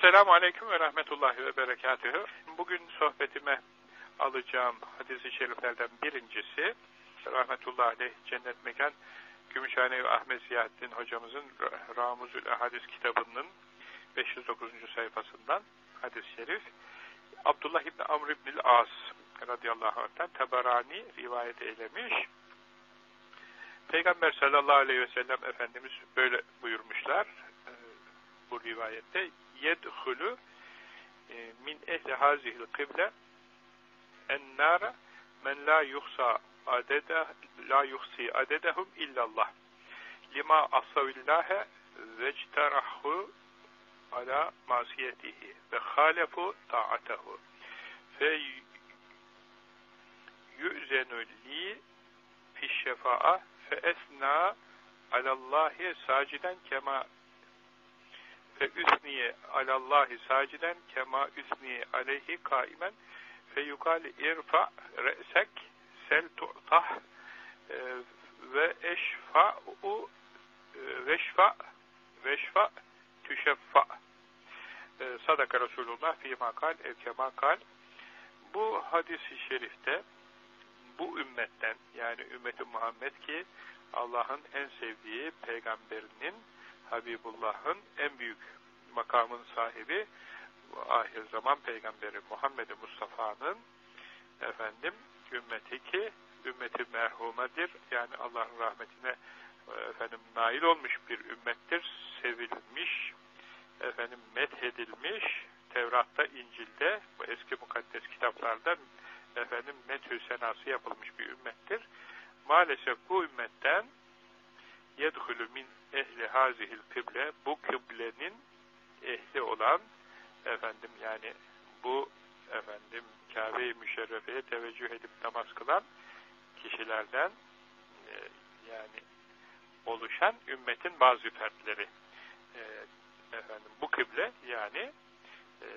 Esselamu Aleyküm ve Rahmetullahi ve Berekatühü. Bugün sohbetime alacağım hadis-i şeriflerden birincisi, Rahmetullahi Aleyh Cennet Mekan, Gümüşhane ve Ahmet Ziyahattin hocamızın Ramuzül Hadis kitabının 509. sayfasından hadis-i şerif. Abdullah İbni Amr İbni'l As radıyallahu anh'tan Tebarani rivayet eylemiş. Peygamber sallallahu aleyhi ve sellem Efendimiz böyle buyurmuşlar e, bu rivayette yedhulu e, min ehli hazihil kıble ennâre men la yuhsa adede la yuhsi adedehum illallah. Lima asavillâhe vecterahu ala masiyetihi ve halefu ta'atehu. Fe yü'zenu li fişşefa'a fe esna alallahi saciden kema fe üsniye alallahi saciden kema üsniye aleyhi kaimen. Fe yukal irfa re'sek sel tu'tah e, ve eşfa'u e, veşfa veşfa tüşeffa. E, sadaka Resulullah fîmâ kal evkemâ kal bu hadisi şerifte bu ümmetten yani ümmeti Muhammed ki Allah'ın en sevdiği peygamberinin Habibullah'ın en büyük makamın sahibi ahir zaman peygamberi Muhammed Mustafa'nın efendim ümmeti ki ümmeti merhumedir. Yani Allah'ın rahmetine efendim nail olmuş bir ümmettir. Sevilmiş, efendim methedilmiş. Tevrat'ta, İncil'de, bu eski mukaddes kitaplarda efendim methü senası yapılmış bir ümmettir. Maalesef bu ümmetten yedhülü min ehli hazihil kıble bu kıblenin ehli olan efendim yani bu efendim Kabe-i Müşerrefe'ye teveccüh edip namaz kılan kişilerden e, yani oluşan ümmetin bazı fertleri e, efendim bu kıble yani e,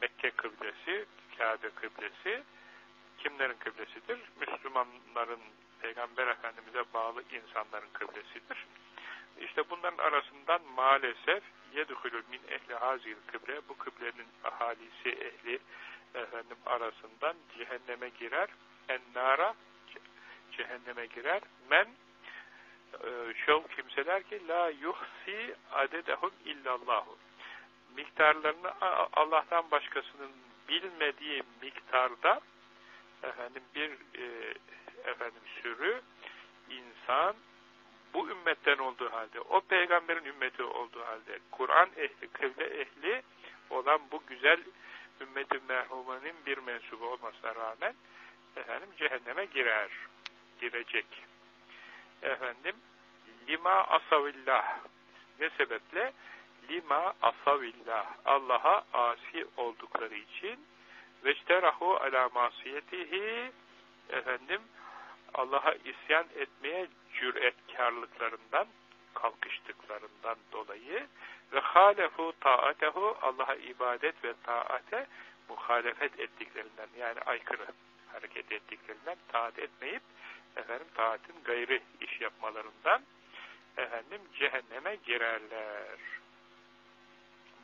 Mekke kıblesi, Kabe kıblesi kimlerin kıblesidir? Müslümanların Peygamber Efendimiz'e bağlı insanların kıblesidir. İşte bunların arasından maalesef yedhülü min ehli hazil kıble bu kıblenin ahalisi ehli efendim arasından cehenneme girer. Ennara cehenneme girer. Men e, şov kimseler ki la yuhsi adedehum illallahu. Miktarlarını Allah'tan başkasının bilmediği miktarda efendim bir e, efendim sürü insan bu ümmetten olduğu halde, o peygamberin ümmeti olduğu halde, Kur'an ehli, kıble ehli olan bu güzel ümmeti merhumanın bir mensubu olmasına rağmen efendim cehenneme girer, girecek. Efendim lima asavillah ne sebeple? Lima asavillah Allah'a asi oldukları için veçterahu ala masiyetihi efendim Allah'a isyan etmeye cüretkarlıklarından kalkıştıklarından dolayı ve halefu taatehu Allah'a ibadet ve taate muhalefet ettiklerinden yani aykırı hareket ettiklerinden taat etmeyip efendim taatin gayri iş yapmalarından efendim cehenneme girerler.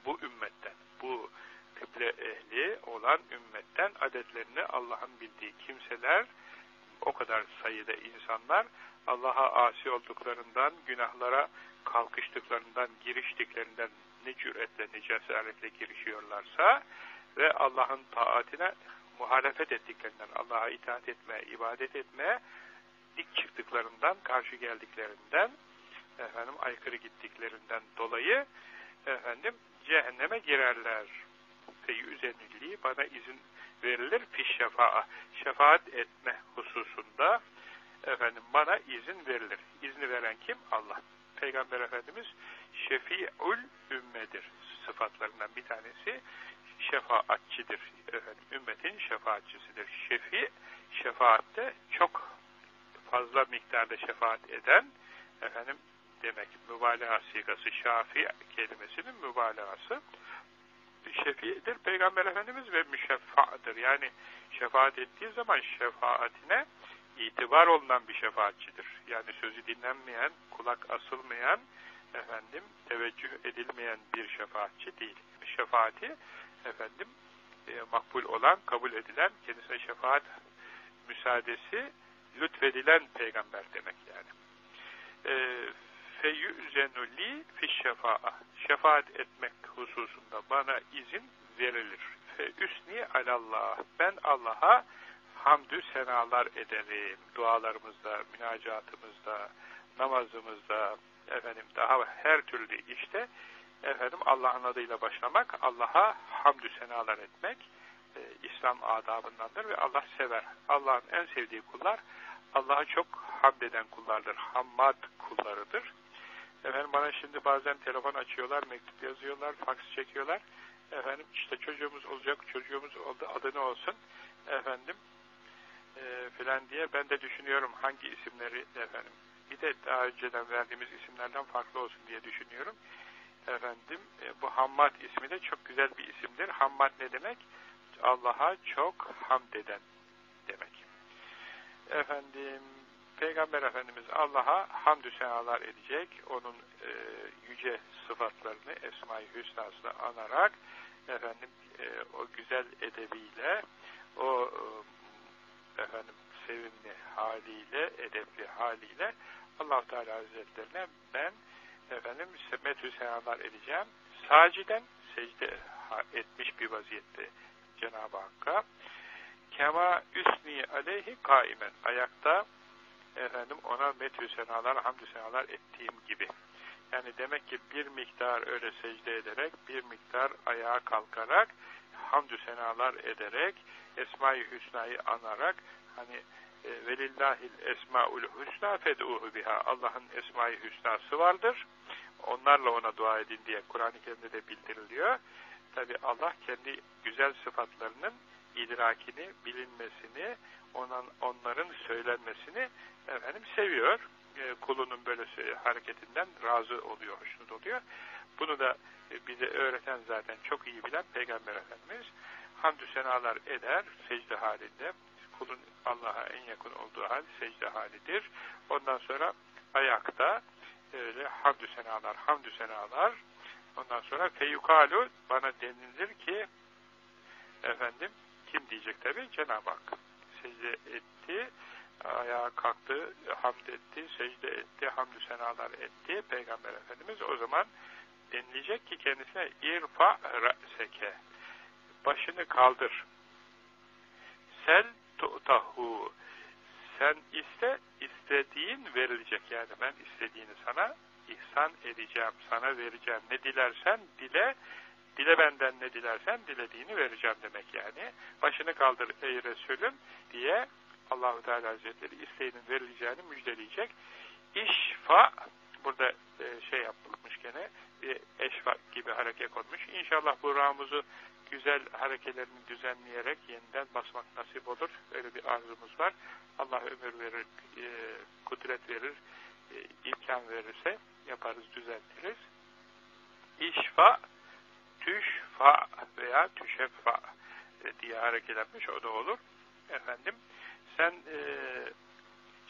Bu ümmetten, bu kıble ehli olan ümmetten adetlerini Allah'ın bildiği kimseler o kadar sayıda insanlar Allah'a asi olduklarından, günahlara kalkıştıklarından, giriştiklerinden ne cüretle, ne cesaretle girişiyorlarsa ve Allah'ın taatine muhalefet ettiklerinden, Allah'a itaat etme, ibadet etme, dik çıktıklarından, karşı geldiklerinden, efendim aykırı gittiklerinden dolayı efendim cehenneme girerler. Feyyüzenilliği bana izin verilir fiş şefa'a. Şefaat etme hususunda efendim bana izin verilir. İzni veren kim? Allah. Peygamber Efendimiz şefi'ül ümmedir. Sıfatlarından bir tanesi şefaatçidir. Efendim, ümmetin şefaatçisidir. Şefi, şefaatte çok fazla miktarda şefaat eden efendim demek mübalağa sigası şafi kelimesinin mübalağası şefidir Peygamber Efendimiz ve müşeffa'dır. Yani şefaat ettiği zaman şefaatine itibar olunan bir şefaatçidir. Yani sözü dinlenmeyen, kulak asılmayan, efendim teveccüh edilmeyen bir şefaatçi değil. şefaati efendim e, makbul olan, kabul edilen, kendisine şefaat müsaadesi lütfedilen peygamber demek yani. E, Feyyüzenu li fişşefa'a. Şefaat etmek hususunda bana izin verilir. Fe üsni alallah. Ben Allah'a hamdü senalar ederim. Dualarımızda, münacatımızda, namazımızda, efendim daha her türlü işte efendim Allah'ın adıyla başlamak, Allah'a hamdü senalar etmek e, İslam adabındandır ve Allah sever. Allah'ın en sevdiği kullar Allah'a çok hamd eden kullardır. Hammad kullarıdır. Efendim bana şimdi bazen telefon açıyorlar, mektup yazıyorlar, faks çekiyorlar. Efendim işte çocuğumuz olacak, çocuğumuz oldu, adı ne olsun? Efendim e, filan diye ben de düşünüyorum hangi isimleri efendim. Bir de daha önceden verdiğimiz isimlerden farklı olsun diye düşünüyorum. Efendim e, bu Hammad ismi de çok güzel bir isimdir. Hammad ne demek? Allah'a çok hamd eden demek. Efendim Peygamber Efendimiz Allah'a hamdü senalar edecek. Onun e, yüce sıfatlarını Esma-i Hüsna'sını anarak efendim e, o güzel edebiyle o e, efendim sevimli haliyle, edepli haliyle allah Teala Hazretlerine ben efendim metü senalar edeceğim. Saciden secde etmiş bir vaziyette Cenab-ı Hakk'a kema üsni aleyhi kaimen ayakta efendim ona metü senalar, hamdü senalar ettiğim gibi. Yani demek ki bir miktar öyle secde ederek, bir miktar ayağa kalkarak, hamdü senalar ederek, Esma-i Hüsna'yı anarak, hani e, velillahil esmaul husna fed'uhu biha. Allah'ın esma-i hüsnası vardır. Onlarla ona dua edin diye Kur'an-ı Kerim'de de bildiriliyor. Tabi Allah kendi güzel sıfatlarının idrakini, bilinmesini, onun, onların söylenmesini efendim seviyor. E, kulunun böyle hareketinden razı oluyor, hoşnut oluyor. Bunu da e, bize öğreten zaten çok iyi bilen Peygamber Efendimiz hamdü senalar eder secde halinde. Kulun Allah'a en yakın olduğu hal secde halidir. Ondan sonra ayakta öyle hamdü senalar, hamdü senalar. Ondan sonra feyukalu bana denilir ki efendim kim diyecek tabi? Cenab-ı Hak secde etti ayağa kalktı, hamd etti, secde etti, hamdü senalar etti Peygamber Efendimiz. O zaman denilecek ki kendisine irfa re'seke başını kaldır. Sel tu'tahu sen iste, istediğin verilecek. Yani ben istediğini sana ihsan edeceğim, sana vereceğim. Ne dilersen dile, dile benden ne dilersen dilediğini vereceğim demek yani. Başını kaldır ey Resulüm diye Allahu Teala Hazretleri isteğinin verileceğini müjdeleyecek. İşfa burada e, şey yapılmış gene bir eşfa gibi hareket konmuş. İnşallah bu rağmuzu güzel harekelerini düzenleyerek yeniden basmak nasip olur. Öyle bir arzumuz var. Allah ömür verir, e, kudret verir, e, imkan verirse yaparız, düzeltiriz. İşfa, tüşfa veya tüşeffa e, diye hareketlenmiş. O da olur. Efendim, sen e,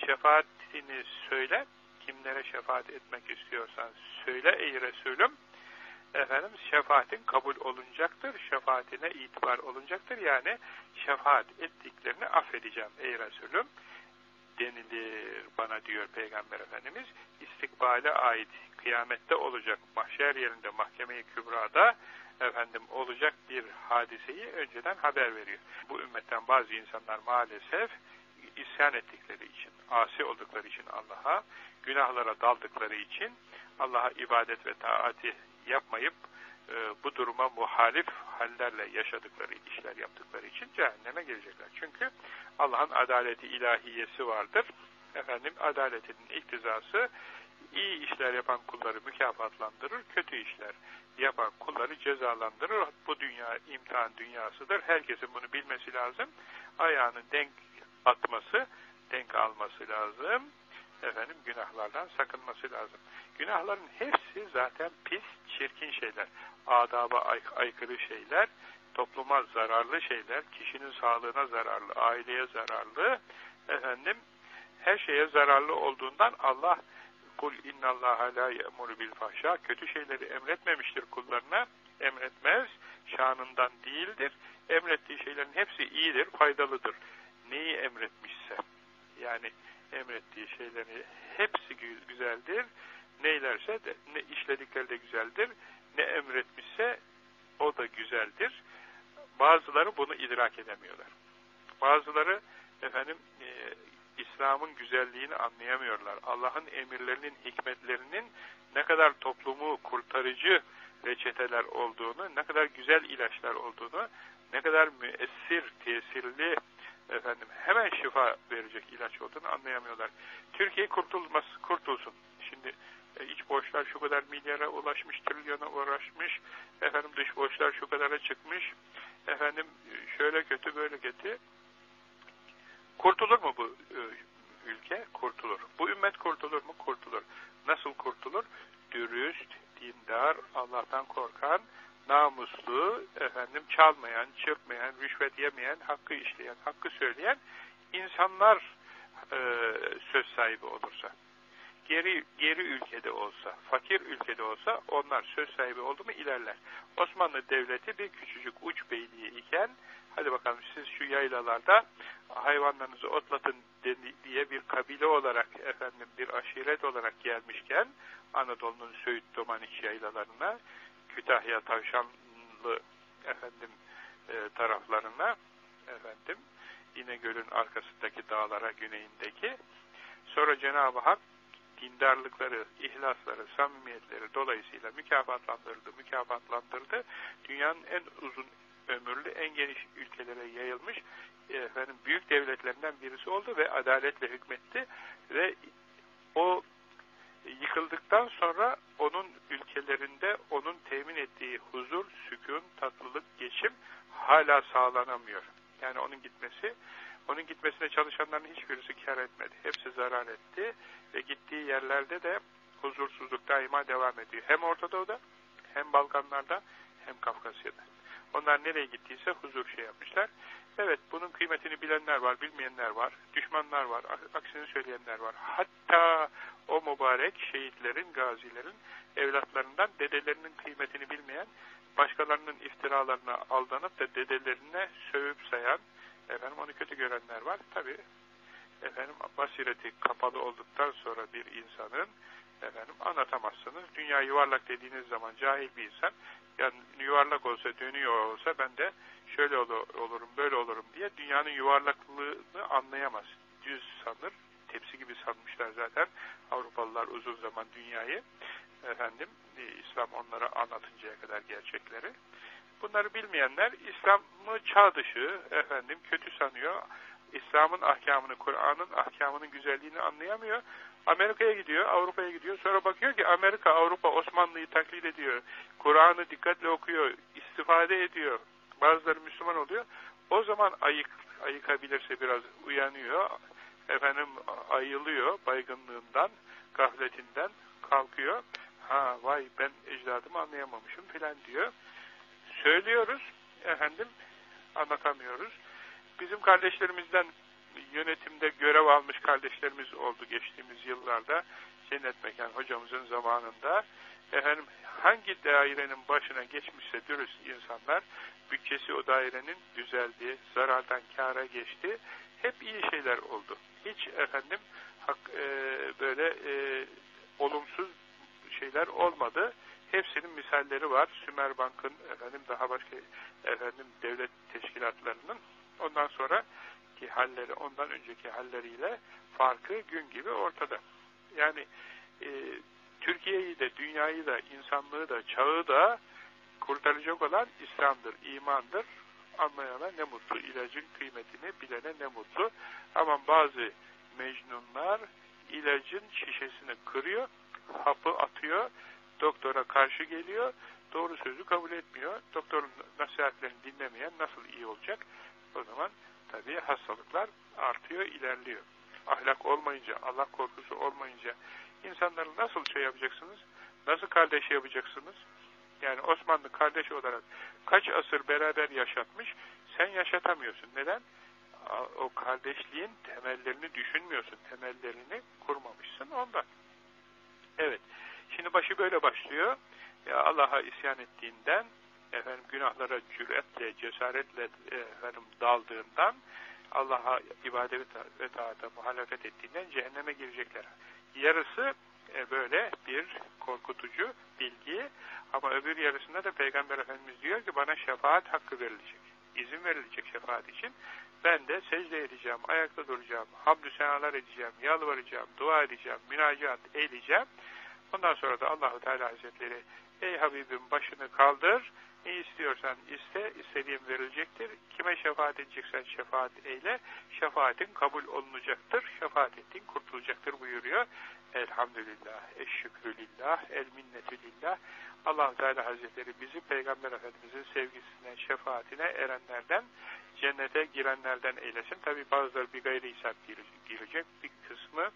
şefaatini söyle, kimlere şefaat etmek istiyorsan söyle ey Resulüm, efendim şefaatin kabul olunacaktır, şefaatine itibar olunacaktır. Yani şefaat ettiklerini affedeceğim ey Resulüm denilir bana diyor Peygamber Efendimiz. İstikbale ait kıyamette olacak mahşer yerinde mahkeme-i kübrada efendim olacak bir hadiseyi önceden haber veriyor. Bu ümmetten bazı insanlar maalesef isyan ettikleri için, asi oldukları için Allah'a, günahlara daldıkları için Allah'a ibadet ve taati yapmayıp e, bu duruma muhalif hallerle yaşadıkları işler yaptıkları için cehenneme gelecekler. Çünkü Allah'ın adaleti ilahiyesi vardır. Efendim adaletinin iktizası iyi işler yapan kulları mükafatlandırır, kötü işler yapan kulları cezalandırır. Bu dünya imtihan dünyasıdır. Herkesin bunu bilmesi lazım. Ayağını denk atması, denk alması lazım. Efendim günahlardan sakınması lazım. Günahların hepsi zaten pis, çirkin şeyler. Adaba ay aykırı şeyler, topluma zararlı şeyler, kişinin sağlığına zararlı, aileye zararlı, efendim her şeye zararlı olduğundan Allah kul innallaha la ya'muru bil fahşa kötü şeyleri emretmemiştir kullarına. emretmez, şanından değildir. Emrettiği şeylerin hepsi iyidir, faydalıdır. Neyi emretmişse, yani emrettiği şeyleri hepsi güzeldir. Neylerse de, ne işledikleri de güzeldir. Ne emretmişse o da güzeldir. Bazıları bunu idrak edemiyorlar. Bazıları efendim e, İslam'ın güzelliğini anlayamıyorlar. Allah'ın emirlerinin, hikmetlerinin ne kadar toplumu kurtarıcı reçeteler olduğunu, ne kadar güzel ilaçlar olduğunu, ne kadar müessir, tesirli, efendim hemen şifa verecek ilaç olduğunu anlayamıyorlar. Türkiye kurtulmaz, kurtulsun. Şimdi e, iç borçlar şu kadar milyara ulaşmış, trilyona uğraşmış, efendim dış borçlar şu kadara çıkmış, efendim şöyle kötü böyle kötü. Kurtulur mu bu e, ülke? Kurtulur. Bu ümmet kurtulur mu? Kurtulur. Nasıl kurtulur? Dürüst, dindar, Allah'tan korkan, namuslu, efendim çalmayan, çırpmayan, rüşvet yemeyen, hakkı işleyen, hakkı söyleyen insanlar e, söz sahibi olursa. Geri, geri ülkede olsa, fakir ülkede olsa onlar söz sahibi oldu mu ilerler. Osmanlı Devleti bir küçücük uç beyliği iken hadi bakalım siz şu yaylalarda hayvanlarınızı otlatın diye bir kabile olarak efendim bir aşiret olarak gelmişken Anadolu'nun Söğüt Domaniç yaylalarına Kütahya Tavşanlı efendim e, taraflarına efendim İnegöl'ün arkasındaki dağlara güneyindeki sonra Cenab-ı Hak dindarlıkları, ihlasları, samimiyetleri dolayısıyla mükafatlandırdı, mükafatlandırdı. Dünyanın en uzun ömürlü, en geniş ülkelere yayılmış efendim büyük devletlerinden birisi oldu ve adaletle hükmetti ve o yıkıldıktan sonra onun ülkelerinde onun temin ettiği huzur, sükun, tatlılık, geçim hala sağlanamıyor. Yani onun gitmesi, onun gitmesine çalışanların hiçbirisi kar etmedi. Hepsi zarar etti ve gittiği yerlerde de huzursuzluk daima devam ediyor. Hem Orta Doğu'da, hem Balkanlarda, hem Kafkasya'da. Onlar nereye gittiyse huzur şey yapmışlar. Evet, bunun kıymetini bilenler var, bilmeyenler var, düşmanlar var, aksini söyleyenler var. Hatta o mübarek şehitlerin, gazilerin evlatlarından dedelerinin kıymetini bilmeyen, başkalarının iftiralarına aldanıp da dedelerine sövüp sayan, efendim onu kötü görenler var. Tabi efendim basireti kapalı olduktan sonra bir insanın efendim anlatamazsınız. Dünya yuvarlak dediğiniz zaman cahil bir insan yani yuvarlak olsa dönüyor olsa ben de şöyle olurum böyle olurum diye dünyanın yuvarlaklığını anlayamaz. Düz sanır. Tepsi gibi sanmışlar zaten Avrupalılar uzun zaman dünyayı. Efendim e, İslam onlara anlatıncaya kadar gerçekleri. Bunları bilmeyenler İslam'ı çağ dışı efendim kötü sanıyor. İslam'ın ahkamını, Kur'an'ın ahkamının güzelliğini anlayamıyor. Amerika'ya gidiyor, Avrupa'ya gidiyor. Sonra bakıyor ki Amerika, Avrupa, Osmanlı'yı taklit ediyor. Kur'an'ı dikkatle okuyor, istifade ediyor. Bazıları Müslüman oluyor. O zaman ayık, ayıkabilirse biraz uyanıyor. Efendim ayılıyor baygınlığından, gafletinden kalkıyor. Ha vay ben ecdadımı anlayamamışım filan diyor. Söylüyoruz efendim anlatamıyoruz. Bizim kardeşlerimizden yönetimde görev almış kardeşlerimiz oldu geçtiğimiz yıllarda. Cennet Mekan hocamızın zamanında. Efendim hangi dairenin başına geçmişse dürüst insanlar bütçesi o dairenin düzeldi, zarardan kâra geçti. Hep iyi şeyler oldu. Hiç efendim hak, e, böyle e, olumsuz şeyler olmadı. Hepsinin misalleri var. Sümer Bank'ın efendim daha başka efendim devlet teşkilatlarının ondan sonra ki halleri ondan önceki halleriyle farkı gün gibi ortada. Yani e, Türkiye'yi de, dünyayı da, insanlığı da, çağı da kurtaracak olan İslam'dır, imandır. Anlayana ne mutlu, ilacın kıymetini bilene ne mutlu. Ama bazı mecnunlar ilacın şişesini kırıyor, hapı atıyor, doktora karşı geliyor, doğru sözü kabul etmiyor. Doktorun nasihatlerini dinlemeyen nasıl iyi olacak? O zaman tabii hastalıklar artıyor, ilerliyor. Ahlak olmayınca, Allah korkusu olmayınca insanları nasıl şey yapacaksınız? Nasıl kardeş yapacaksınız? Yani Osmanlı kardeş olarak kaç asır beraber yaşatmış, sen yaşatamıyorsun. Neden? O kardeşliğin temellerini düşünmüyorsun, temellerini kurmamışsın ondan. Evet, şimdi başı böyle başlıyor. Allah'a isyan ettiğinden efendim günahlara cüretle, cesaretle efendim daldığından Allah'a ibadet ve taata muhalefet ettiğinden cehenneme girecekler. Yarısı e, böyle bir korkutucu bilgi ama öbür yarısında da Peygamber Efendimiz diyor ki bana şefaat hakkı verilecek. İzin verilecek şefaat için. Ben de secde edeceğim, ayakta duracağım, hamdü senalar edeceğim, yalvaracağım, dua edeceğim, münacat edeceğim. Ondan sonra da Allahu Teala Hazretleri ey Habibim başını kaldır, ne istiyorsan iste, istediğin verilecektir. Kime şefaat edeceksen şefaat eyle, şefaatin kabul olunacaktır, şefaat ettiğin kurtulacaktır buyuruyor. Elhamdülillah, eşşükrülillah, el minnetülillah. allah Teala Hazretleri bizi Peygamber Efendimiz'in sevgisine, şefaatine erenlerden, cennete girenlerden eylesin. Tabi bazıları bir gayri hesap girecek, bir kısmı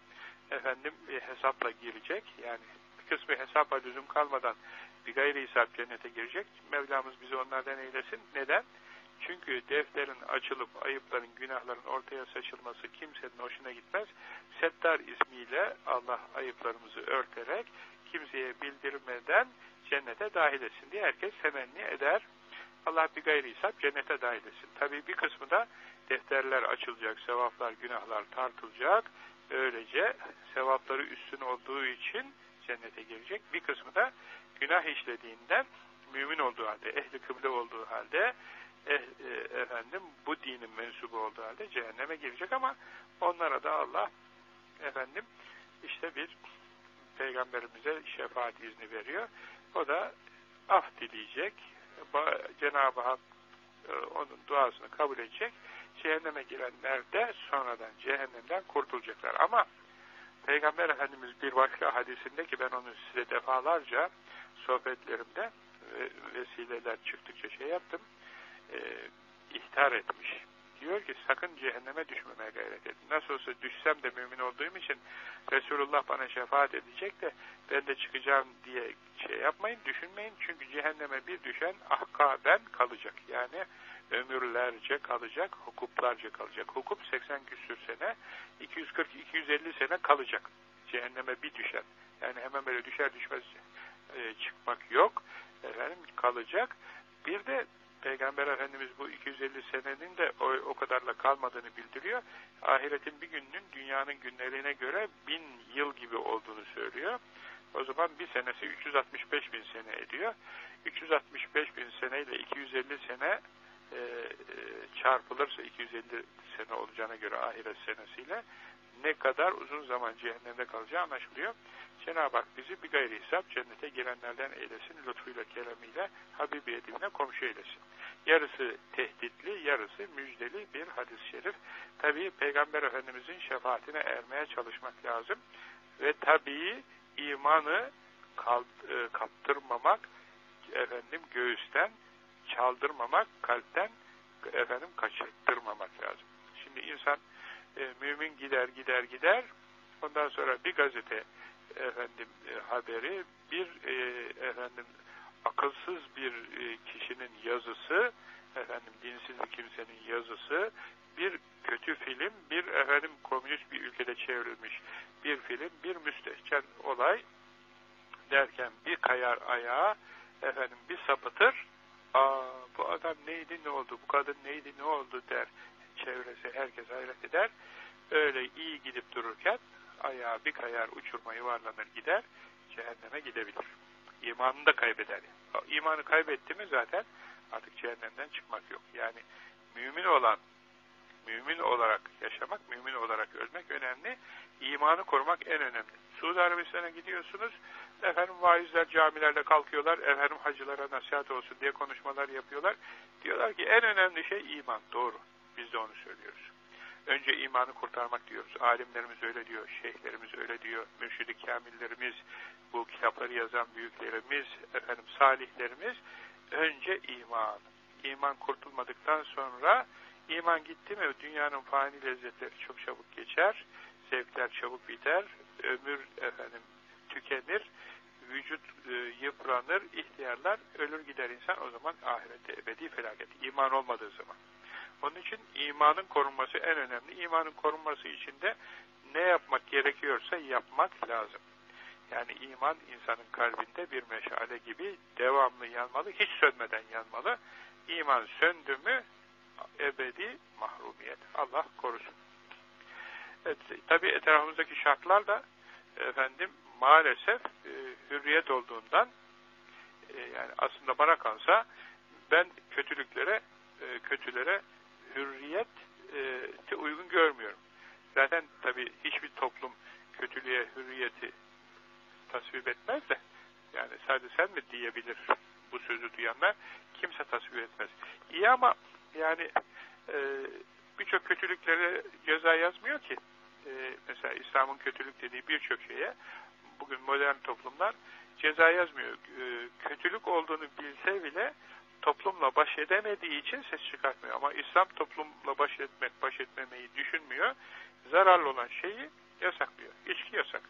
efendim e, hesapla girecek. Yani kısmı hesapla lüzum kalmadan bir gayri hesap cennete girecek. Mevlamız bizi onlardan eylesin. Neden? Çünkü defterin açılıp ayıpların, günahların ortaya saçılması kimsenin hoşuna gitmez. Settar ismiyle Allah ayıplarımızı örterek kimseye bildirmeden cennete dahil etsin diye herkes temenni eder. Allah bir gayri hesap cennete dahil etsin. Tabi bir kısmı da defterler açılacak, sevaplar, günahlar tartılacak. Öylece sevapları üstün olduğu için cennete girecek. Bir kısmı da günah işlediğinden mümin olduğu halde, ehli kıble olduğu halde eh, e, efendim bu dinin mensubu olduğu halde cehenneme girecek ama onlara da Allah efendim işte bir peygamberimize şefaat izni veriyor. O da af dileyecek. Cenab-ı Hak e, onun duasını kabul edecek. Cehenneme girenler de sonradan cehennemden kurtulacaklar. Ama Peygamber Efendimiz bir başka hadisinde ki ben onu size defalarca sohbetlerimde vesileler çıktıkça şey yaptım e, ihtar etmiş. Diyor ki sakın cehenneme düşmemeye gayret edin. Nasıl olsa düşsem de mümin olduğum için Resulullah bana şefaat edecek de ben de çıkacağım diye şey yapmayın, düşünmeyin. Çünkü cehenneme bir düşen ahkaben kalacak. Yani ömürlerce kalacak, hukuplarca kalacak. Hukup 80 küsür sene, 240-250 sene kalacak. Cehenneme bir düşen. Yani hemen böyle düşer düşmez e, çıkmak yok. Efendim kalacak. Bir de Peygamber Efendimiz bu 250 senenin de o, o kadarla kalmadığını bildiriyor. Ahiretin bir gününün dünyanın günlerine göre bin yıl gibi olduğunu söylüyor. O zaman bir senesi 365 bin sene ediyor. 365 bin seneyle 250 sene e, e, çarpılırsa 250 sene olacağına göre ahiret senesiyle ne kadar uzun zaman cehennemde kalacağı anlaşılıyor. Cenab-ı Hak bizi bir gayri hesap cennete girenlerden eylesin, lütfuyla, keremiyle, Habibi edimine komşu eylesin. Yarısı tehditli, yarısı müjdeli bir hadis-i şerif. Tabi Peygamber Efendimizin şefaatine ermeye çalışmak lazım. Ve tabii imanı e, kaptırmamak, efendim göğüsten çaldırmamak, kalpten efendim kaçırttırmamak lazım. Şimdi insan e, mümin gider gider gider ondan sonra bir gazete efendim e, haberi bir e, efendim akılsız bir e, kişinin yazısı efendim dinsiz bir kimsenin yazısı bir kötü film bir efendim komünist bir ülkede çevrilmiş bir film bir müstehcen olay derken bir kayar ayağa efendim bir sapıtır aa bu adam neydi ne oldu bu kadın neydi ne oldu der çevresi herkes hayret eder öyle iyi gidip dururken ayağı bir kayar uçurma yuvarlanır gider cehenneme gidebilir. İmanını da kaybeder. İmanı kaybetti mi zaten artık cehennemden çıkmak yok. Yani mümin olan mümin olarak yaşamak, mümin olarak ölmek önemli. İmanı korumak en önemli. Suudi Arabistan'a gidiyorsunuz, efendim vaizler camilerde kalkıyorlar, efendim hacılara nasihat olsun diye konuşmalar yapıyorlar. Diyorlar ki en önemli şey iman. Doğru. Biz de onu söylüyoruz. Önce imanı kurtarmak diyoruz. Alimlerimiz öyle diyor, şeyhlerimiz öyle diyor, mürşidi kamillerimiz, bu kitapları yazan büyüklerimiz, efendim salihlerimiz önce iman. İman kurtulmadıktan sonra iman gitti mi dünyanın fani lezzetleri çok çabuk geçer, zevkler çabuk biter, ömür efendim tükenir, vücut e, yıpranır, ihtiyarlar ölür gider insan o zaman ahirette ebedi felaket. İman olmadığı zaman. Onun için imanın korunması en önemli. İmanın korunması için de ne yapmak gerekiyorsa yapmak lazım. Yani iman insanın kalbinde bir meşale gibi devamlı yanmalı, hiç sönmeden yanmalı. İman söndü mü ebedi mahrumiyet. Allah korusun. Evet, tabi etrafımızdaki şartlar da efendim maalesef e, hürriyet olduğundan e, yani aslında bana kalsa ben kötülüklere e, kötülere hürriyeti uygun görmüyorum. Zaten tabi hiçbir toplum kötülüğe hürriyeti tasvip etmez de yani sadece sen mi diyebilir bu sözü duyanlar kimse tasvip etmez. İyi ama yani birçok kötülüklere ceza yazmıyor ki. Mesela İslam'ın kötülük dediği birçok şeye bugün modern toplumlar ceza yazmıyor. E, kötülük olduğunu bilse bile toplumla baş edemediği için ses çıkartmıyor. Ama İslam toplumla baş etmek, baş etmemeyi düşünmüyor. Zararlı olan şeyi yasaklıyor. İçki yasak.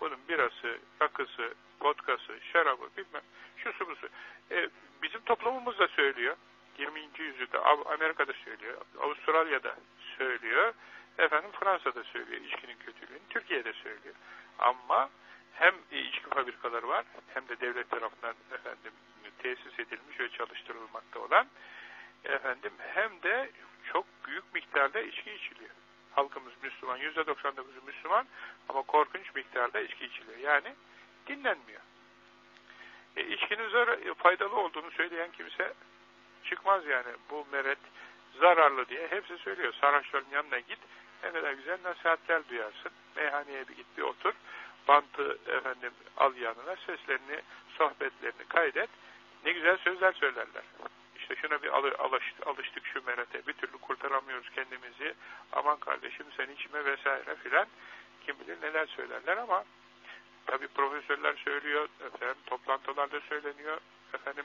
Bunun birası, rakısı, vodkası, şarabı bilmem, şu su busu. E, bizim toplumumuz da söylüyor. 20. yüzyılda Amerika'da söylüyor, Avustralya'da söylüyor, efendim Fransa'da söylüyor içkinin kötülüğünü, Türkiye'de söylüyor. Ama hem içki fabrikaları var, hem de devlet tarafından efendim tesis edilmiş ve çalıştırılmakta olan efendim hem de çok büyük miktarda içki içiliyor. Halkımız Müslüman, %99'u Müslüman ama korkunç miktarda içki içiliyor. Yani dinlenmiyor. E, içkinin faydalı olduğunu söyleyen kimse çıkmaz yani bu meret zararlı diye hepsi söylüyor. Sarhoşların yanına git ne kadar güzel nasihatler duyarsın. Meyhaneye bir git bir otur. Bantı efendim al yanına seslerini sohbetlerini kaydet. Ne güzel sözler söylerler. İşte şuna bir alıştık, alıştık şu merete. Bir türlü kurtaramıyoruz kendimizi. Aman kardeşim sen içme vesaire filan. Kim bilir neler söylerler ama tabi profesörler söylüyor. Efendim toplantılarda söyleniyor. Efendim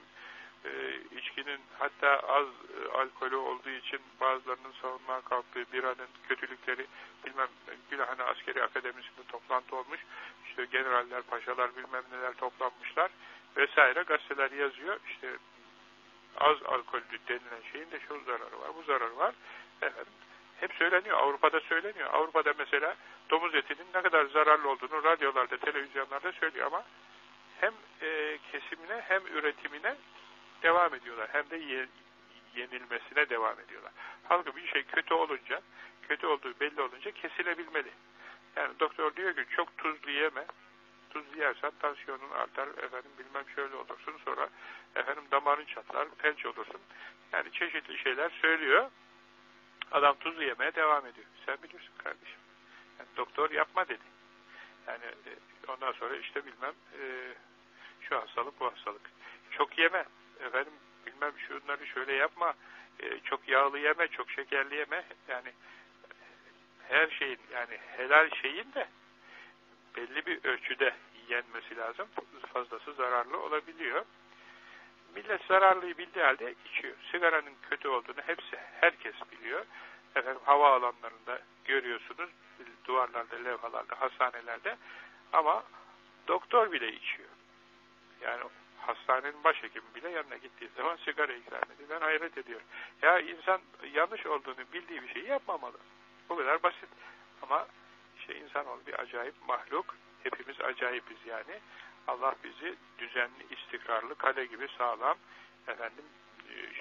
e, içkinin hatta az e, alkolü olduğu için bazılarının savunmaya kalktığı biranın kötülükleri bilmem Gülhane Askeri Akademisi'nde toplantı olmuş. İşte generaller, paşalar bilmem neler toplanmışlar vesaire gazeteler yazıyor. İşte az alkollü denilen şeyin de şu zararı var, bu zararı var. Efendim, hep söyleniyor. Avrupa'da söyleniyor. Avrupa'da mesela domuz etinin ne kadar zararlı olduğunu radyolarda, televizyonlarda söylüyor ama hem e, kesimine hem üretimine devam ediyorlar. Hem de ye, yenilmesine devam ediyorlar. Halbuki bir şey kötü olunca, kötü olduğu belli olunca kesilebilmeli. Yani doktor diyor ki çok tuzlu yeme, tuzlu yersen tansiyonun artar, efendim bilmem şöyle olursun, sonra efendim damarın çatlar, felç olursun. Yani çeşitli şeyler söylüyor. Adam tuzlu yemeye devam ediyor. Sen bilirsin kardeşim. Yani doktor yapma dedi. Yani e, ondan sonra işte bilmem e, şu hastalık bu hastalık. Çok yeme. Efendim bilmem şunları şöyle yapma. E, çok yağlı yeme, çok şekerli yeme. Yani her şeyin yani helal şeyin de belli bir ölçüde yenmesi lazım. Fazlası zararlı olabiliyor. Millet zararlıyı bildiği halde içiyor. Sigaranın kötü olduğunu hepsi, herkes biliyor. Efendim hava alanlarında görüyorsunuz, duvarlarda, levhalarda, hastanelerde. Ama doktor bile içiyor. Yani hastanenin başhekimi bile yanına gittiği zaman sigara ikram ediyor. Ben hayret ediyorum. Ya insan yanlış olduğunu bildiği bir şeyi yapmamalı. Bu kadar basit. Ama işte insanoğlu bir acayip mahluk. Hepimiz acayipiz yani. Allah bizi düzenli, istikrarlı, kale gibi sağlam, efendim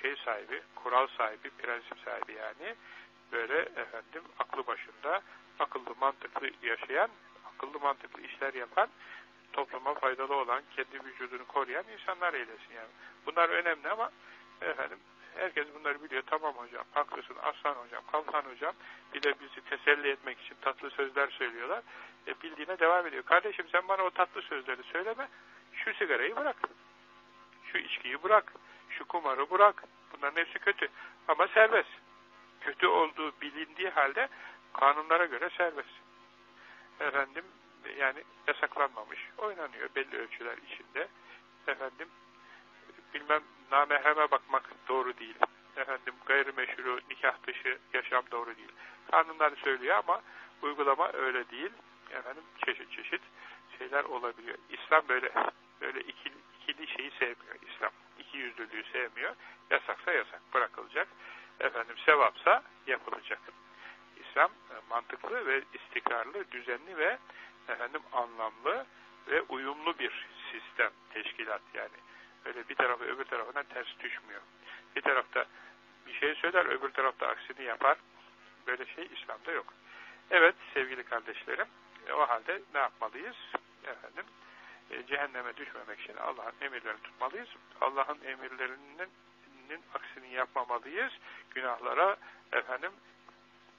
şey sahibi, kural sahibi, prensip sahibi yani böyle efendim aklı başında, akıllı mantıklı yaşayan, akıllı mantıklı işler yapan, topluma faydalı olan, kendi vücudunu koruyan insanlar eylesin yani. Bunlar önemli ama efendim herkes bunları biliyor. Tamam hocam, haklısın, aslan hocam, kalkan hocam. Bir de bizi teselli etmek için tatlı sözler söylüyorlar e, bildiğine devam ediyor. Kardeşim sen bana o tatlı sözleri söyleme. Şu sigarayı bırak. Şu içkiyi bırak. Şu kumarı bırak. Bunların hepsi kötü. Ama serbest. Kötü olduğu bilindiği halde kanunlara göre serbest. Efendim yani yasaklanmamış. Oynanıyor belli ölçüler içinde. Efendim bilmem namehreme bakmak doğru değil. Efendim gayrimeşru nikah dışı yaşam doğru değil. Kanunlar söylüyor ama uygulama öyle değil efendim çeşit çeşit şeyler olabiliyor. İslam böyle böyle ikili, ikili şeyi sevmiyor İslam. İki yüzlülüğü sevmiyor. Yasaksa yasak bırakılacak. Efendim sevapsa yapılacak. İslam e, mantıklı ve istikrarlı, düzenli ve efendim anlamlı ve uyumlu bir sistem, teşkilat yani. Öyle bir tarafı öbür tarafına ters düşmüyor. Bir tarafta bir şey söyler, öbür tarafta aksini yapar. Böyle şey İslam'da yok. Evet sevgili kardeşlerim, e, o halde ne yapmalıyız? Efendim, e, cehenneme düşmemek için Allah'ın emirlerini tutmalıyız. Allah'ın emirlerinin aksini yapmamalıyız. Günahlara efendim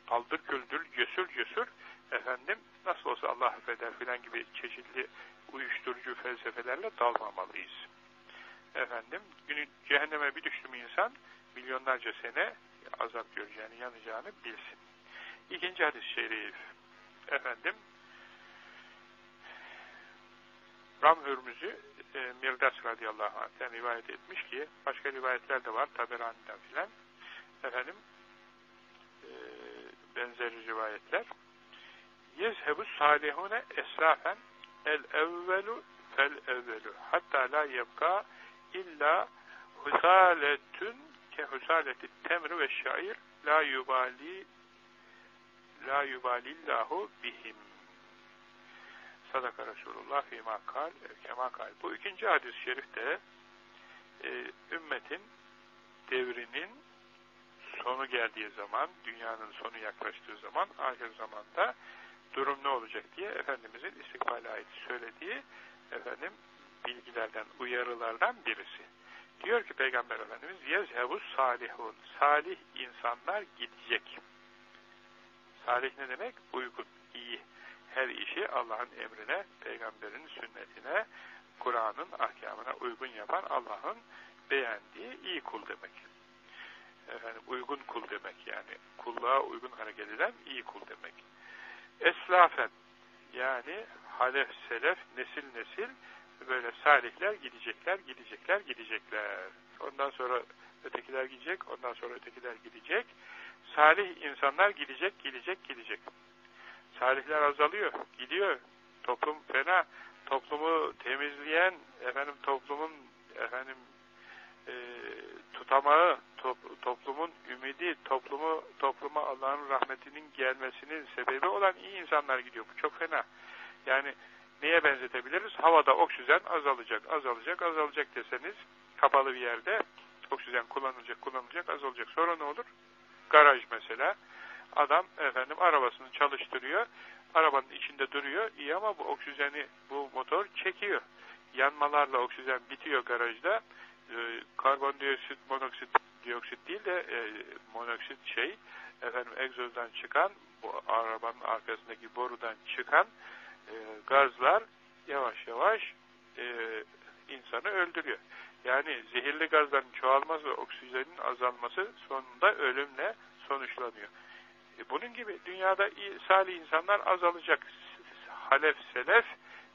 aldır güldür, cesur cesur efendim nasıl olsa Allah affeder filan gibi çeşitli uyuşturucu felsefelerle dalmamalıyız. Efendim günü cehenneme bir düştü mü insan milyonlarca sene azap göreceğini, yanacağını bilsin. İkinci hadis-i şerif. Efendim Ram Hürmüz'ü e, Mirdas radıyallahu anh'ten rivayet etmiş ki başka rivayetler de var Taberani'den filan. Efendim e, benzeri rivayetler. Yezhebu salihune esrafen el evvelu fel evvelu hatta la yebka illa husaletün ke husaleti temri ve şair la yubali la yubalillahu bihim sadaka Resulullah fîmâ kal kemâ kal bu ikinci hadis-i şerifte e, ümmetin devrinin sonu geldiği zaman, dünyanın sonu yaklaştığı zaman, ahir zamanda durum ne olacak diye Efendimizin istikbale ait söylediği efendim bilgilerden, uyarılardan birisi. Diyor ki Peygamber Efendimiz yezhevus salihun. Salih insanlar gidecek. Salih ne demek? Uygun, iyi. Her işi Allah'ın emrine, peygamberin sünnetine, Kur'an'ın ahkamına uygun yapan Allah'ın beğendiği iyi kul demek. Efendim, uygun kul demek yani. Kulluğa uygun hareket eden iyi kul demek. Eslafen yani halef, selef, nesil nesil böyle salihler gidecekler, gidecekler, gidecekler. Ondan sonra ötekiler gidecek, ondan sonra ötekiler gidecek. Salih insanlar gidecek, gidecek, gidecek. Salihler azalıyor, gidiyor. Toplum fena. Toplumu temizleyen, efendim toplumun efendim e, tutamağı, top, toplumun ümidi, toplumu topluma Allah'ın rahmetinin gelmesinin sebebi olan iyi insanlar gidiyor. Bu çok fena. Yani neye benzetebiliriz? Havada oksijen azalacak, azalacak, azalacak deseniz kapalı bir yerde oksijen kullanılacak, kullanılacak, azalacak. Sonra ne olur? Garaj mesela. Adam efendim arabasını çalıştırıyor. Arabanın içinde duruyor. İyi ama bu oksijeni bu motor çekiyor. Yanmalarla oksijen bitiyor garajda. Ee, karbondioksit, monoksit, dioksit değil de e, monoksit şey efendim egzozdan çıkan bu arabanın arkasındaki borudan çıkan e, gazlar yavaş yavaş e, insanı öldürüyor. Yani zehirli gazların çoğalması ve oksijenin azalması sonunda ölümle sonuçlanıyor. E, bunun gibi dünyada salih insanlar azalacak. Halef, selef,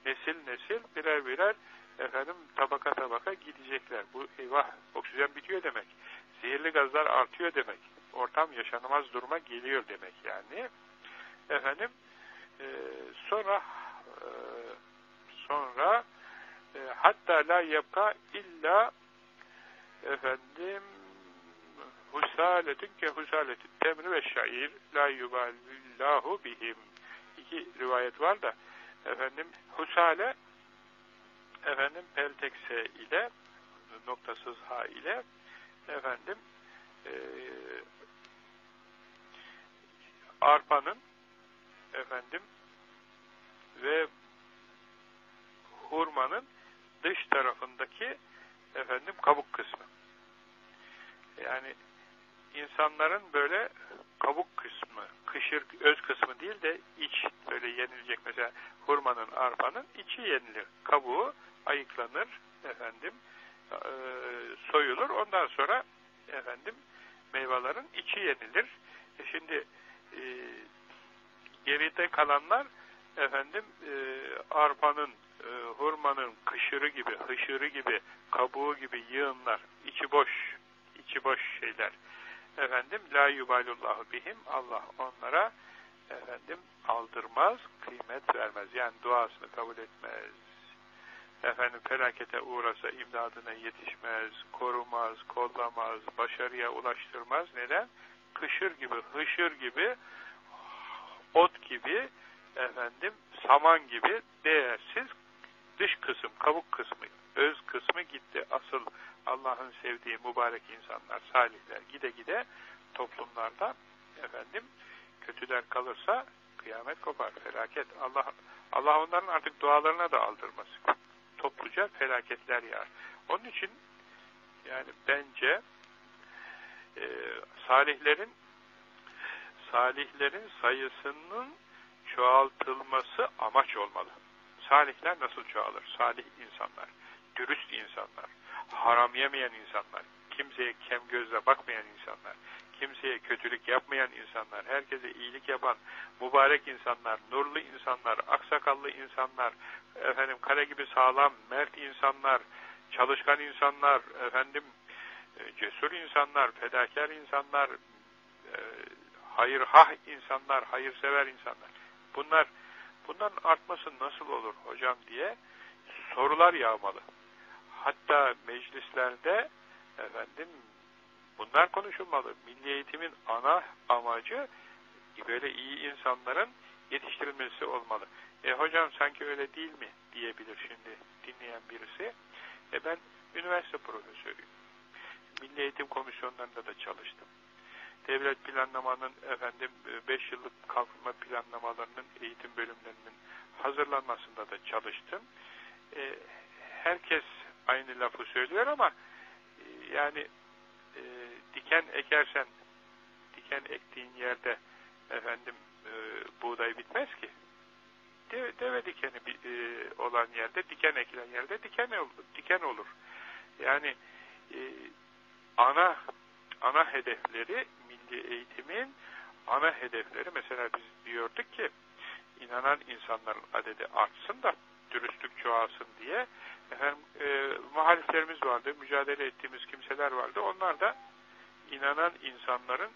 nesil nesil birer birer efendim tabaka tabaka gidecekler. Bu eyvah oksijen bitiyor demek. Zehirli gazlar artıyor demek. Ortam yaşanmaz duruma geliyor demek yani. Efendim e, sonra e, sonra e, hatta la yapka illa efendim husaletün ke husaletü temri ve şair la yubalillahu bihim iki rivayet var da efendim husale efendim peltekse ile noktasız ha ile efendim e, arpanın efendim ve hurmanın dış tarafındaki efendim kabuk kısmı. Yani insanların böyle kabuk kısmı, kışır öz kısmı değil de iç böyle yenilecek mesela hurmanın, arpanın içi yenilir. Kabuğu ayıklanır efendim e, soyulur. Ondan sonra efendim meyvelerin içi yenilir. E şimdi e, geride kalanlar efendim e, arpanın, e, hurmanın kışırı gibi, hışırı gibi, kabuğu gibi yığınlar, içi boş, içi boş şeyler. Efendim la yubalullahu bihim Allah onlara efendim aldırmaz, kıymet vermez. Yani duasını kabul etmez. Efendim felakete uğrasa imdadına yetişmez, korumaz, kollamaz, başarıya ulaştırmaz. Neden? Kışır gibi, hışır gibi, ot gibi, efendim saman gibi değersiz dış kısım, kabuk kısmı, öz kısmı gitti. Asıl Allah'ın sevdiği mübarek insanlar, salihler gide gide toplumlarda efendim kötüler kalırsa kıyamet kopar, felaket. Allah Allah onların artık dualarına da aldırmaz. Topluca felaketler yağar. Onun için yani bence e, salihlerin salihlerin sayısının çoğaltılması amaç olmalı. Salihler nasıl çoğalır? Salih insanlar, dürüst insanlar, haram yemeyen insanlar, kimseye kem gözle bakmayan insanlar, kimseye kötülük yapmayan insanlar, herkese iyilik yapan mübarek insanlar, nurlu insanlar, aksakallı insanlar, efendim kale gibi sağlam, mert insanlar, çalışkan insanlar, efendim e, cesur insanlar, fedakar insanlar, e, hayırhah insanlar, hayırsever insanlar. Bunlar bunların artması nasıl olur hocam diye sorular yağmalı. Hatta meclislerde efendim bunlar konuşulmalı. Milli eğitimin ana amacı böyle iyi insanların yetiştirilmesi olmalı. E hocam sanki öyle değil mi diyebilir şimdi dinleyen birisi. E ben üniversite profesörüyüm. Milli Eğitim Komisyonlarında da çalıştım. Devlet planlamanın efendim 5 yıllık kalkınma planlamalarının eğitim bölümlerinin hazırlanmasında da çalıştım. E, herkes aynı lafı söylüyor ama e, yani e, diken ekersen diken ektiğin yerde efendim e, buğday bitmez ki. Deve, deve dikeni e, olan yerde, diken ekilen yerde diken, diken olur. Yani e, ana ana hedefleri milli eğitimin ana hedefleri mesela biz diyorduk ki inanan insanların adedi artsın da dürüstlük çoğalsın diye efendim, e, muhaliflerimiz vardı, mücadele ettiğimiz kimseler vardı. Onlar da inanan insanların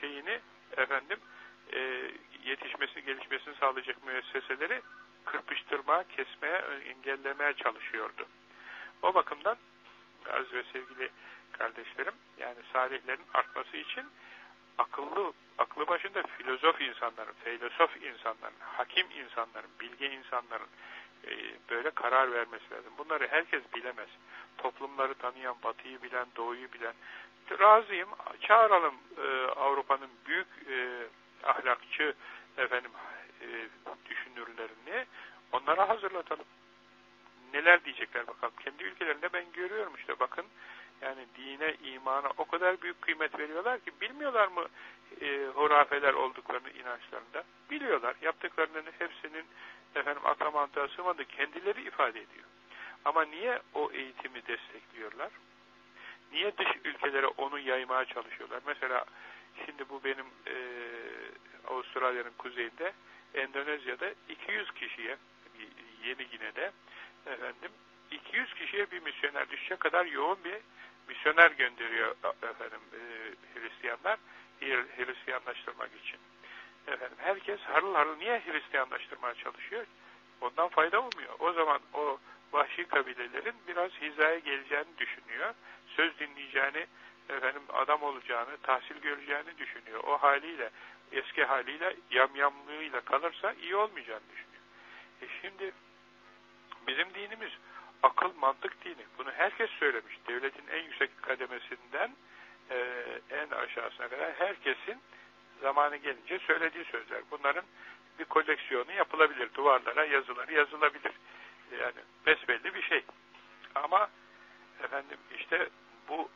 şeyini efendim e, yetişmesini, gelişmesini sağlayacak müesseseleri kırpıştırmaya, kesmeye, engellemeye çalışıyordu. O bakımdan az ve sevgili kardeşlerim, yani salihlerin artması için akıllı, aklı başında filozof insanların, filozof insanların, hakim insanların, bilge insanların e, böyle karar vermesi lazım. Bunları herkes bilemez. Toplumları tanıyan, batıyı bilen, doğuyu bilen. Razıyım, çağıralım e, Avrupa'nın büyük e, ahlakçı efendim e, düşünürlerini onlara hazırlatalım. Neler diyecekler bakalım. Kendi ülkelerinde ben görüyorum işte bakın yani dine, imana o kadar büyük kıymet veriyorlar ki bilmiyorlar mı e, hurafeler olduklarını inançlarında? Biliyorlar. Yaptıklarının hepsinin efendim akla mantığa sığmadı. Kendileri ifade ediyor. Ama niye o eğitimi destekliyorlar? Niye dış ülkelere onu yaymaya çalışıyorlar? Mesela şimdi bu benim e, Avustralya'nın kuzeyinde Endonezya'da 200 kişiye Yeni Gine'de efendim 200 kişiye bir misyoner düşecek kadar yoğun bir misyoner gönderiyor efendim e, Hristiyanlar Hristiyanlaştırmak için. Efendim herkes harıl harıl niye Hristiyanlaştırmaya çalışıyor? Ondan fayda olmuyor. O zaman o vahşi kabilelerin biraz hizaya geleceğini düşünüyor. Söz dinleyeceğini, efendim adam olacağını, tahsil göreceğini düşünüyor. O haliyle, eski haliyle yamyamlığıyla kalırsa iyi olmayacağını düşünüyor. E şimdi bizim dinimiz akıl mantık dini. Bunu herkes söylemiş. Devletin en yüksek kademesinden e, en aşağısına kadar herkesin zamanı gelince söylediği sözler. Bunların bir koleksiyonu yapılabilir. Duvarlara yazıları yazılabilir. Yani besbelli bir şey. Ama efendim işte bu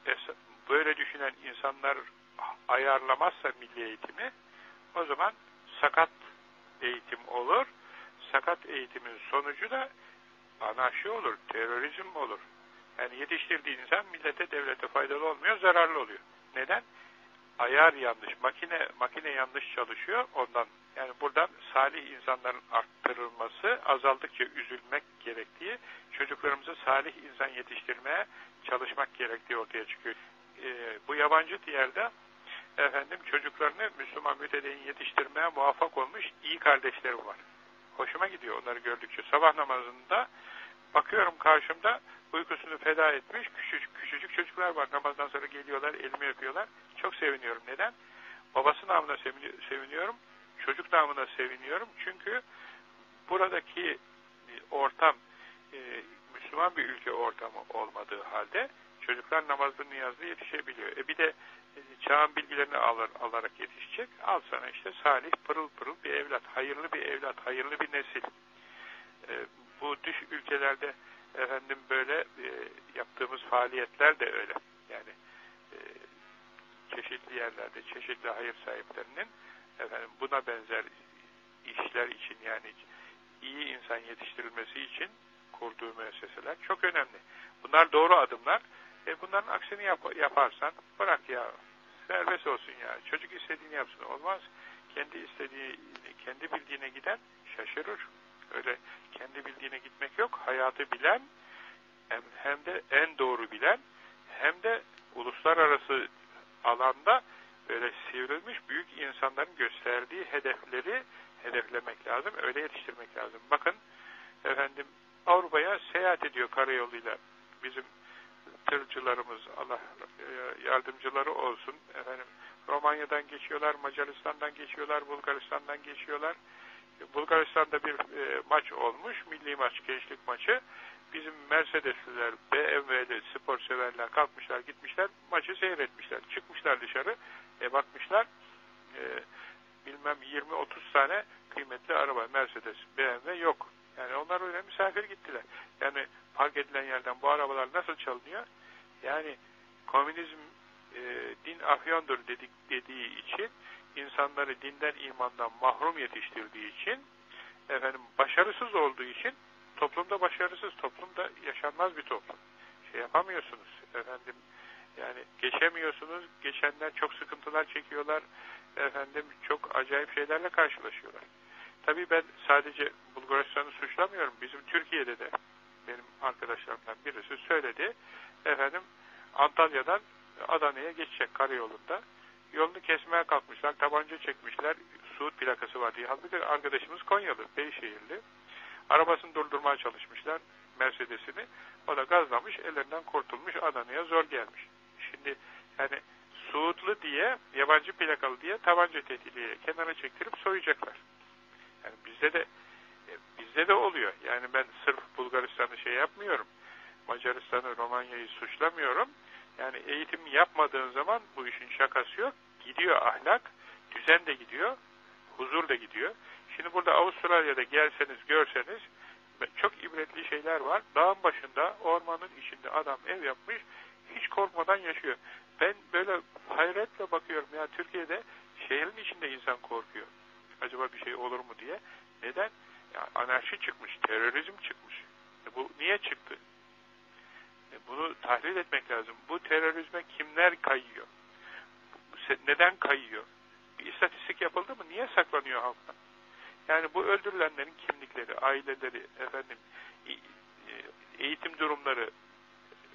böyle düşünen insanlar ayarlamazsa milli eğitimi o zaman sakat eğitim olur. Sakat eğitimin sonucu da anarşi olur, terörizm olur. Yani yetiştirdiği insan millete, devlete faydalı olmuyor, zararlı oluyor. Neden? Ayar yanlış, makine makine yanlış çalışıyor ondan. Yani buradan salih insanların arttırılması, azaldıkça üzülmek gerektiği, çocuklarımızı salih insan yetiştirmeye çalışmak gerektiği ortaya çıkıyor. Ee, bu yabancı diyerde efendim çocuklarını Müslüman mütedeyin yetiştirmeye muvaffak olmuş iyi kardeşlerim var. Hoşuma gidiyor onları gördükçe. Sabah namazında bakıyorum karşımda uykusunu feda etmiş küçücük, küçücük çocuklar var. Namazdan sonra geliyorlar, elimi öpüyorlar. Çok seviniyorum. Neden? Babası namına seviniyorum. Çocuk namına seviniyorum. Çünkü buradaki ortam e, Müslüman bir ülke ortamı olmadığı halde çocuklar namazlı niyazlı yetişebiliyor. E bir de e, çağın bilgilerini alır, alarak yetişecek. Al sana işte salih, pırıl pırıl bir evlat, hayırlı bir evlat, hayırlı bir nesil. E, bu dış ülkelerde efendim böyle e, yaptığımız faaliyetler de öyle. Yani e, çeşitli yerlerde çeşitli hayır sahiplerinin efendim buna benzer işler için yani iyi insan yetiştirilmesi için kurduğu müesseseler çok önemli. Bunlar doğru adımlar. E bunların aksini yap yaparsan bırak ya serbest olsun ya. Çocuk istediğini yapsın. Olmaz. Kendi istediği, kendi bildiğine giden şaşırır. Öyle kendi bildiğine gitmek yok. Hayatı bilen hem, de en doğru bilen hem de uluslararası alanda böyle sivrilmiş büyük insanların gösterdiği hedefleri hedeflemek lazım. Öyle yetiştirmek lazım. Bakın efendim Avrupa'ya seyahat ediyor karayoluyla bizim tırcılarımız Allah e, yardımcıları olsun efendim Romanya'dan geçiyorlar, Macaristan'dan geçiyorlar, Bulgaristan'dan geçiyorlar. Bulgaristan'da bir e, maç olmuş, milli maç, gençlik maçı. Bizim Mercedesliler, BMW'li spor severler kalkmışlar, gitmişler, maçı seyretmişler. Çıkmışlar dışarı, e, bakmışlar, e, bilmem 20-30 tane kıymetli araba, Mercedes, BMW yok. Yani onlar öyle misafir gittiler. Yani park edilen yerden bu arabalar nasıl çalınıyor? Yani komünizm e, din afyondur dedik, dediği için insanları dinden imandan mahrum yetiştirdiği için efendim başarısız olduğu için toplumda başarısız toplumda yaşanmaz bir toplum. Şey yapamıyorsunuz efendim yani geçemiyorsunuz. Geçenler çok sıkıntılar çekiyorlar. Efendim çok acayip şeylerle karşılaşıyorlar. Tabii ben sadece Bulgaristan'ı suçlamıyorum. Bizim Türkiye'de de benim arkadaşlarımdan birisi söyledi. Efendim Antalya'dan Adana'ya geçecek karayolunda. Yolunu kesmeye kalkmışlar, tabanca çekmişler. Suud plakası var diye. Halbuki arkadaşımız Konyalı, Beyşehirli. Arabasını durdurmaya çalışmışlar, Mercedes'ini. O da gazlamış, ellerinden kurtulmuş, Adana'ya zor gelmiş. Şimdi yani Suudlu diye, yabancı plakalı diye tabanca tehdiliyle kenara çektirip soyacaklar. Yani bizde de e, bizde de oluyor. Yani ben sırf Bulgaristan'ı şey yapmıyorum. Macaristan'ı, Romanya'yı suçlamıyorum. Yani eğitim yapmadığın zaman bu işin şakası yok. Gidiyor ahlak, düzen de gidiyor, huzur da gidiyor. Şimdi burada Avustralya'da gelseniz, görseniz çok ibretli şeyler var. Dağın başında, ormanın içinde adam ev yapmış, hiç korkmadan yaşıyor. Ben böyle hayretle bakıyorum ya Türkiye'de şehrin içinde insan korkuyor. Acaba bir şey olur mu diye. Neden? Ya anarşi çıkmış, terörizm çıkmış. E bu niye çıktı? E bunu tahlil etmek lazım. Bu terörizme kimler kayıyor? Neden kayıyor? Bir istatistik yapıldı mı? Niye saklanıyor halktan? Yani bu öldürülenlerin kimlikleri, aileleri, efendim e, eğitim durumları,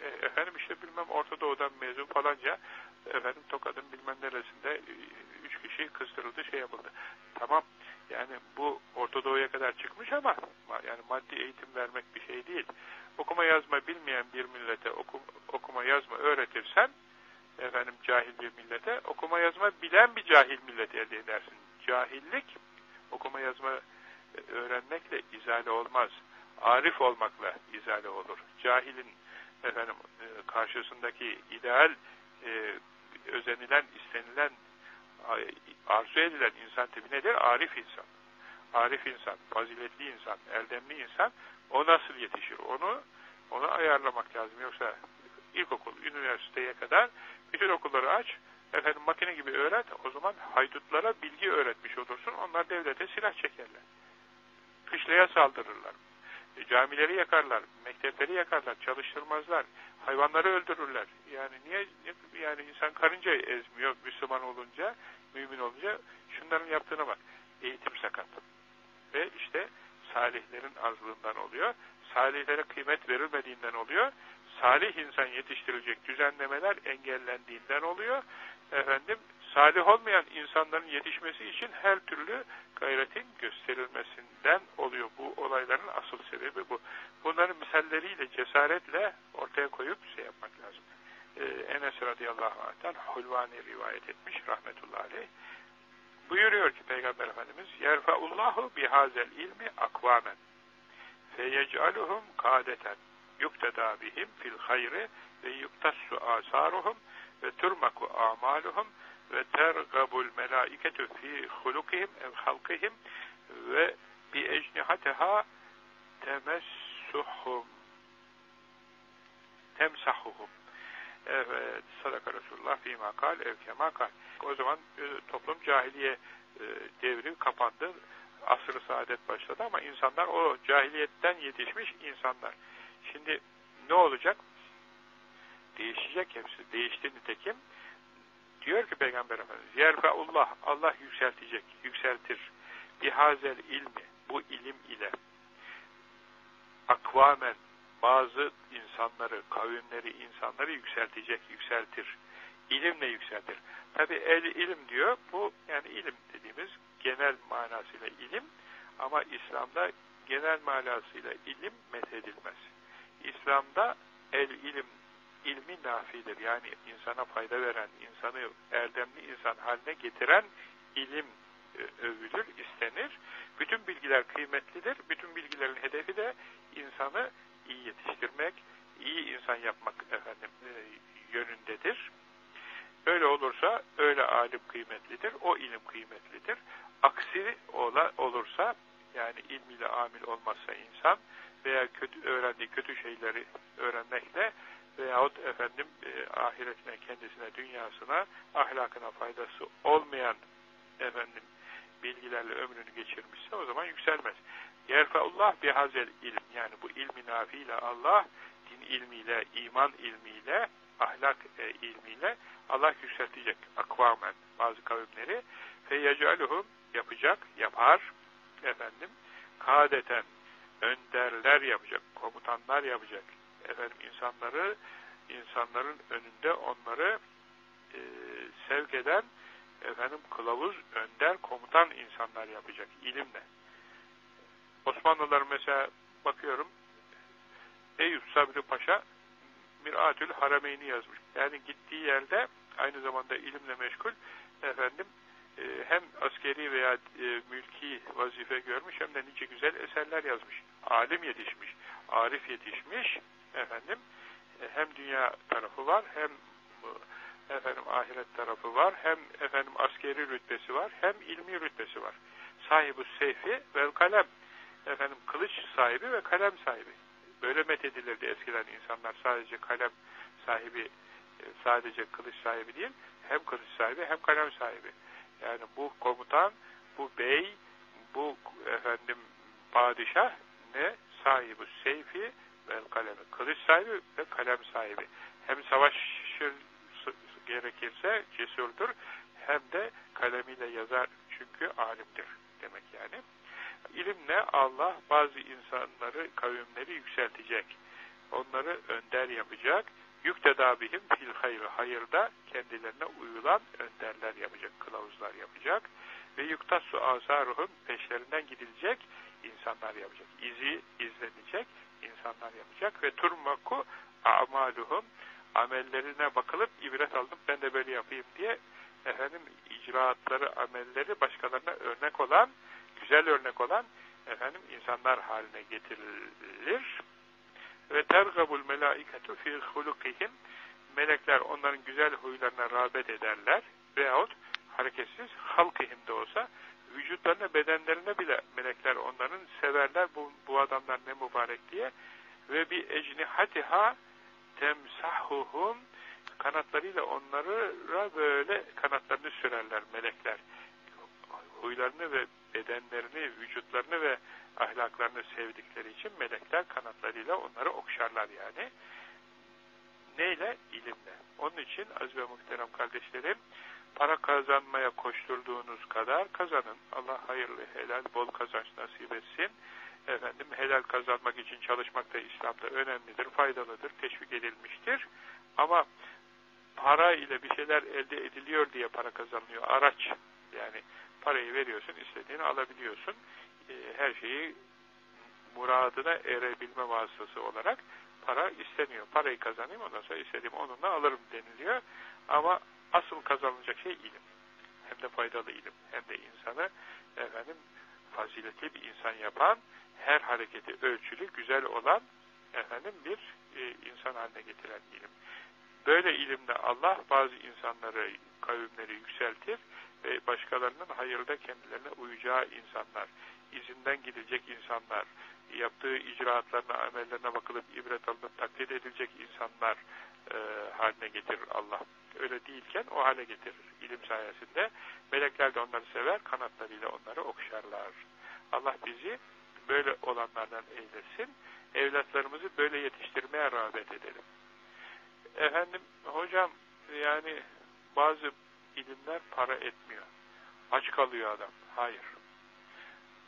e, efendim işte bilmem Orta Doğu'dan mezun falanca efendim Tokat'ın bilmem neresinde üç kişi kıstırıldı şey yapıldı. Tamam yani bu Orta Doğu'ya kadar çıkmış ama yani maddi eğitim vermek bir şey değil. Okuma yazma bilmeyen bir millete okum, okuma yazma öğretirsen efendim cahil bir millete okuma yazma bilen bir cahil millet elde edersin. Cahillik okuma yazma e, öğrenmekle izale olmaz. Arif olmakla izale olur. Cahilin efendim e, karşısındaki ideal e, özenilen, istenilen arzu edilen insan tipi nedir? Arif insan. Arif insan, faziletli insan, erdemli insan o nasıl yetişir? Onu onu ayarlamak lazım. Yoksa ilkokul, üniversiteye kadar bütün okulları aç, efendim makine gibi öğret, o zaman haydutlara bilgi öğretmiş olursun. Onlar devlete silah çekerler. Kışlaya saldırırlar. E, camileri yakarlar, mektepleri yakarlar, çalıştırmazlar, hayvanları öldürürler. Yani niye yani insan karıncayı ezmiyor Müslüman olunca, mümin olunca şunların yaptığına bak. Eğitim sakat. Ve işte salihlerin azlığından oluyor. Salihlere kıymet verilmediğinden oluyor. Salih insan yetiştirilecek düzenlemeler engellendiğinden oluyor. Efendim salih olmayan insanların yetişmesi için her türlü gayretin gösterilmesinden oluyor. Bu olayların asıl sebebi bu. Bunların misalleriyle, cesaretle ortaya koyup şey yapmak lazım. Ee, Enes radıyallahu anh'tan Hulvani rivayet etmiş rahmetullahi aleyh. Buyuruyor ki Peygamber Efendimiz yerfeullahu bihazel ilmi akvamen feyec'aluhum kâdeten yuktedâ bihim fil hayri ve yuktassu âsâruhum ve turmaku a'maluhum ve tergabul melâiketu fi hulukihim ev halkihim ve bi ecnihateha temessuhum. Temsahuhum. Evet sadaka Resulullah fîmâ kal ev kal o zaman e, toplum cahiliye e, devri kapandı. Asr-ı saadet başladı ama insanlar o cahiliyetten yetişmiş insanlar. Şimdi ne olacak? Değişecek hepsi. Değişti nitekim diyor ki Peygamber Efendimiz yerfeullah Allah yükseltecek yükseltir bihazel ilmi bu ilim ile akvamen bazı insanları, kavimleri, insanları yükseltecek, yükseltir. İlimle yükseltir. Tabi el ilim diyor, bu yani ilim dediğimiz genel manasıyla ilim ama İslam'da genel manasıyla ilim methedilmez. İslam'da el ilim, ilmi nafidir. Yani insana fayda veren, insanı erdemli insan haline getiren ilim e, övülür, istenir. Bütün bilgiler kıymetlidir. Bütün bilgilerin hedefi de insanı iyi yetiştirmek, iyi insan yapmak efendim e, yönündedir. Öyle olursa öyle alim kıymetlidir, o ilim kıymetlidir. Aksi olursa yani ilmiyle amil olmazsa insan veya kötü öğrendiği kötü şeyleri öğrenmekle veyahut efendim e, ahiretine, kendisine, dünyasına, ahlakına faydası olmayan efendim bilgilerle ömrünü geçirmişse o zaman yükselmez. Yerfeullah bihazel ilim. Yani bu ilmi nafiyle Allah din ilmiyle, iman ilmiyle, ahlak e, ilmiyle Allah yükseltecek akvamen bazı kavimleri feyyecaluhum yapacak, yapar efendim kadeten önderler yapacak, komutanlar yapacak. Efendim insanları insanların önünde onları e, sevk eden efendim kılavuz, önder, komutan insanlar yapacak ilimle. Osmanlılar mesela bakıyorum Eyüp Sabri Paşa Miratül Harameyni yazmış. Yani gittiği yerde aynı zamanda ilimle meşgul efendim e, hem askeri veya e, mülki vazife görmüş hem de nice güzel eserler yazmış. Alim yetişmiş, arif yetişmiş efendim e, hem dünya tarafı var hem efendim ahiret tarafı var hem efendim askeri rütbesi var hem ilmi rütbesi var. Sahibi seyfi ve kalem efendim kılıç sahibi ve kalem sahibi. Böyle methedilirdi eskiden insanlar sadece kalem sahibi, e, sadece kılıç sahibi değil, hem kılıç sahibi hem kalem sahibi. Yani bu komutan, bu bey, bu efendim padişah ne? Sahibi seyfi ve kalemi. Kılıç sahibi ve kalem sahibi. Hem savaşır gerekirse cesurdur, hem de kalemiyle yazar çünkü alimdir demek yani. İlimle Allah bazı insanları, kavimleri yükseltecek. Onları önder yapacak. Yüktedabihim fil hayır. Hayırda kendilerine uyulan önderler yapacak, kılavuzlar yapacak. Ve yuktassu azaruhum peşlerinden gidilecek insanlar yapacak. İzi izlenecek insanlar yapacak. Ve turmaku amaluhum amellerine bakılıp ibret aldım ben de böyle yapayım diye efendim icraatları, amelleri başkalarına örnek olan güzel örnek olan efendim insanlar haline getirilir. Ve tergabul melaiketu fi hulukihim melekler onların güzel huylarına rağbet ederler veyahut hareketsiz halkihim de olsa vücutlarına, bedenlerine bile melekler onların severler bu, bu adamlar ne mübarek diye ve bir ecnihatiha temsahuhum kanatlarıyla onları böyle kanatlarını sürerler melekler huylarını ve bedenlerini, vücutlarını ve ahlaklarını sevdikleri için melekler kanatlarıyla onları okşarlar yani. Neyle? İlimle. Onun için aziz ve muhterem kardeşlerim, para kazanmaya koşturduğunuz kadar kazanın. Allah hayırlı, helal, bol kazanç nasip etsin. Efendim, helal kazanmak için çalışmak da İslam'da önemlidir, faydalıdır, teşvik edilmiştir. Ama para ile bir şeyler elde ediliyor diye para kazanılıyor. Araç yani Parayı veriyorsun, istediğini alabiliyorsun. E, her şeyi muradına erebilme vasıtası olarak para isteniyor. Parayı kazanayım ondan sonra istediğim onunla alırım deniliyor. Ama asıl kazanılacak şey ilim. Hem de faydalı ilim. Hem de insanı efendim faziletli bir insan yapan, her hareketi ölçülü, güzel olan efendim bir e, insan haline getiren ilim. Böyle ilimde Allah bazı insanları, kavimleri yükseltir ve başkalarının hayırda kendilerine uyacağı insanlar, izinden gidecek insanlar, yaptığı icraatlarına, amellerine bakılıp ibret alınıp taklit edilecek insanlar e, haline getirir Allah. Öyle değilken o hale getirir ilim sayesinde. Melekler de onları sever, kanatlarıyla onları okşarlar. Allah bizi böyle olanlardan eylesin. Evlatlarımızı böyle yetiştirmeye rağbet edelim. Efendim, hocam yani bazı ilimler para etmiyor. Aç kalıyor adam. Hayır.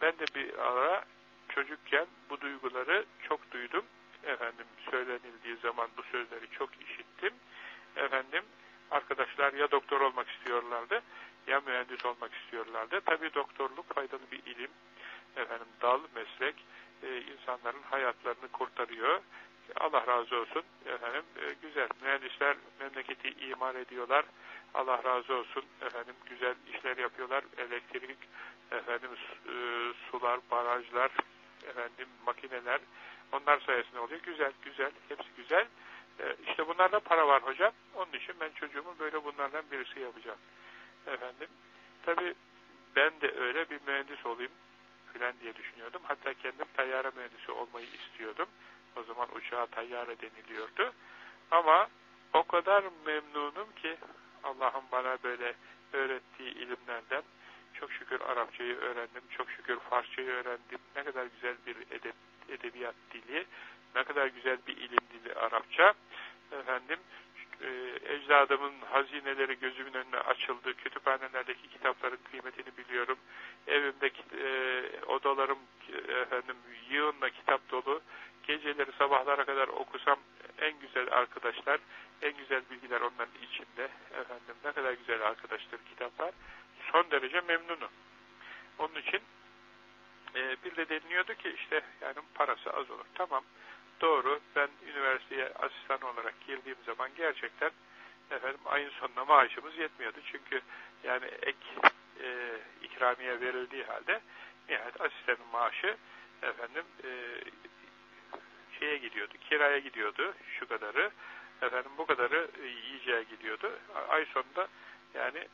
Ben de bir ara çocukken bu duyguları çok duydum. Efendim söylenildiği zaman bu sözleri çok işittim. Efendim arkadaşlar ya doktor olmak istiyorlardı ya mühendis olmak istiyorlardı. Tabii doktorluk faydalı bir ilim. Efendim dal, meslek e, insanların hayatlarını kurtarıyor. Allah razı olsun. Efendim e, güzel. Mühendisler memleketi imar ediyorlar. Allah razı olsun. Efendim güzel işler yapıyorlar. Elektrik, efendim e, sular, barajlar, efendim makineler onlar sayesinde oluyor. Güzel, güzel. Hepsi güzel. E, işte bunlarda para var hocam. Onun için ben çocuğumu böyle bunlardan birisi yapacağım. Efendim. Tabi ben de öyle bir mühendis olayım filan diye düşünüyordum. Hatta kendim tayyare mühendisi olmayı istiyordum. O zaman uçağa tayyare deniliyordu. Ama o kadar memnunum ki Allah'ın bana böyle öğrettiği ilimlerden çok şükür Arapçayı öğrendim, çok şükür Farsçayı öğrendim. Ne kadar güzel bir edeb edebiyat dili, ne kadar güzel bir ilim dili Arapça. Efendim, e, ecdadımın hazineleri gözümün önüne açıldı. Kütüphanelerdeki kitapların kıymetini biliyorum. Evimdeki e, odalarım efendim yığınla kitap dolu. Geceleri sabahlara kadar okusam en güzel arkadaşlar, en güzel bilgiler onların içinde. Efendim ne kadar güzel arkadaştır kitaplar. Son derece memnunum. Onun için e, bir de deniliyordu ki işte yani parası az olur. Tamam doğru ben üniversiteye asistan olarak girdiğim zaman gerçekten efendim ayın sonuna maaşımız yetmiyordu. Çünkü yani ek e, ikramiye verildiği halde nihayet asistanın maaşı efendim e, şeye gidiyordu, kiraya gidiyordu şu kadarı, efendim bu kadarı yiyeceğe gidiyordu. Ay sonunda yani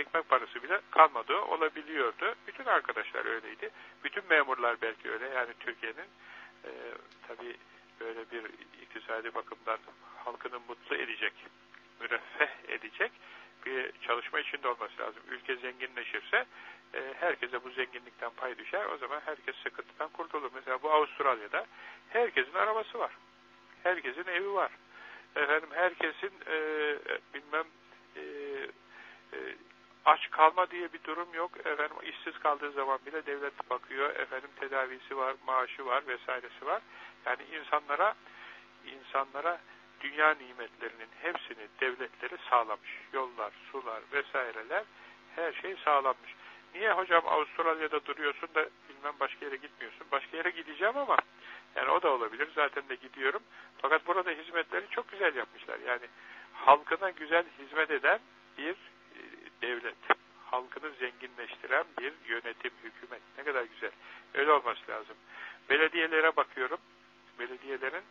ekmek parası bile kalmadığı olabiliyordu. Bütün arkadaşlar öyleydi. Bütün memurlar belki öyle. Yani Türkiye'nin e, tabii böyle bir iktisadi bakımdan halkını mutlu edecek, müreffeh edecek bir çalışma içinde olması lazım. Ülke zenginleşirse e, herkese bu zenginlikten pay düşer. O zaman herkes sıkıntıdan kurtulur. Mesela bu Avustralya'da herkesin arabası var. Herkesin evi var. Efendim herkesin e, bilmem e, e, aç kalma diye bir durum yok. Efendim işsiz kaldığı zaman bile devlet bakıyor. Efendim tedavisi var, maaşı var vesairesi var. Yani insanlara insanlara dünya nimetlerinin hepsini devletleri sağlamış. Yollar, sular vesaireler her şey sağlanmış. Niye hocam Avustralya'da duruyorsun da bilmem başka yere gitmiyorsun? Başka yere gideceğim ama yani o da olabilir. Zaten de gidiyorum. Fakat burada hizmetleri çok güzel yapmışlar. Yani halkına güzel hizmet eden bir devlet. Halkını zenginleştiren bir yönetim, hükümet. Ne kadar güzel. Öyle olması lazım. Belediyelere bakıyorum. Belediyelerin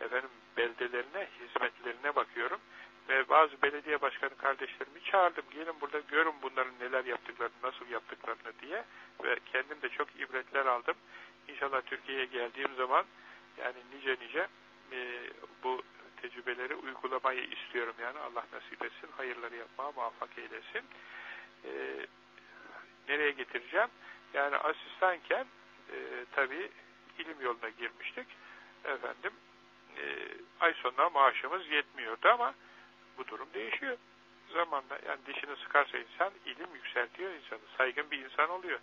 efendim beldelerine, hizmetlerine bakıyorum. Ve bazı belediye başkanı kardeşlerimi çağırdım. Gelin burada görün bunların neler yaptıklarını, nasıl yaptıklarını diye. Ve kendim de çok ibretler aldım. İnşallah Türkiye'ye geldiğim zaman yani nice nice e, bu tecrübeleri uygulamayı istiyorum. Yani Allah nasip etsin, hayırları yapmaya muvaffak eylesin. E, nereye getireceğim? Yani asistanken e, tabii ilim yoluna girmiştik. Efendim e, ay sonuna maaşımız yetmiyordu ama bu durum değişiyor. Zamanla yani dişini sıkarsa insan ilim yükseltiyor insanı. Saygın bir insan oluyor.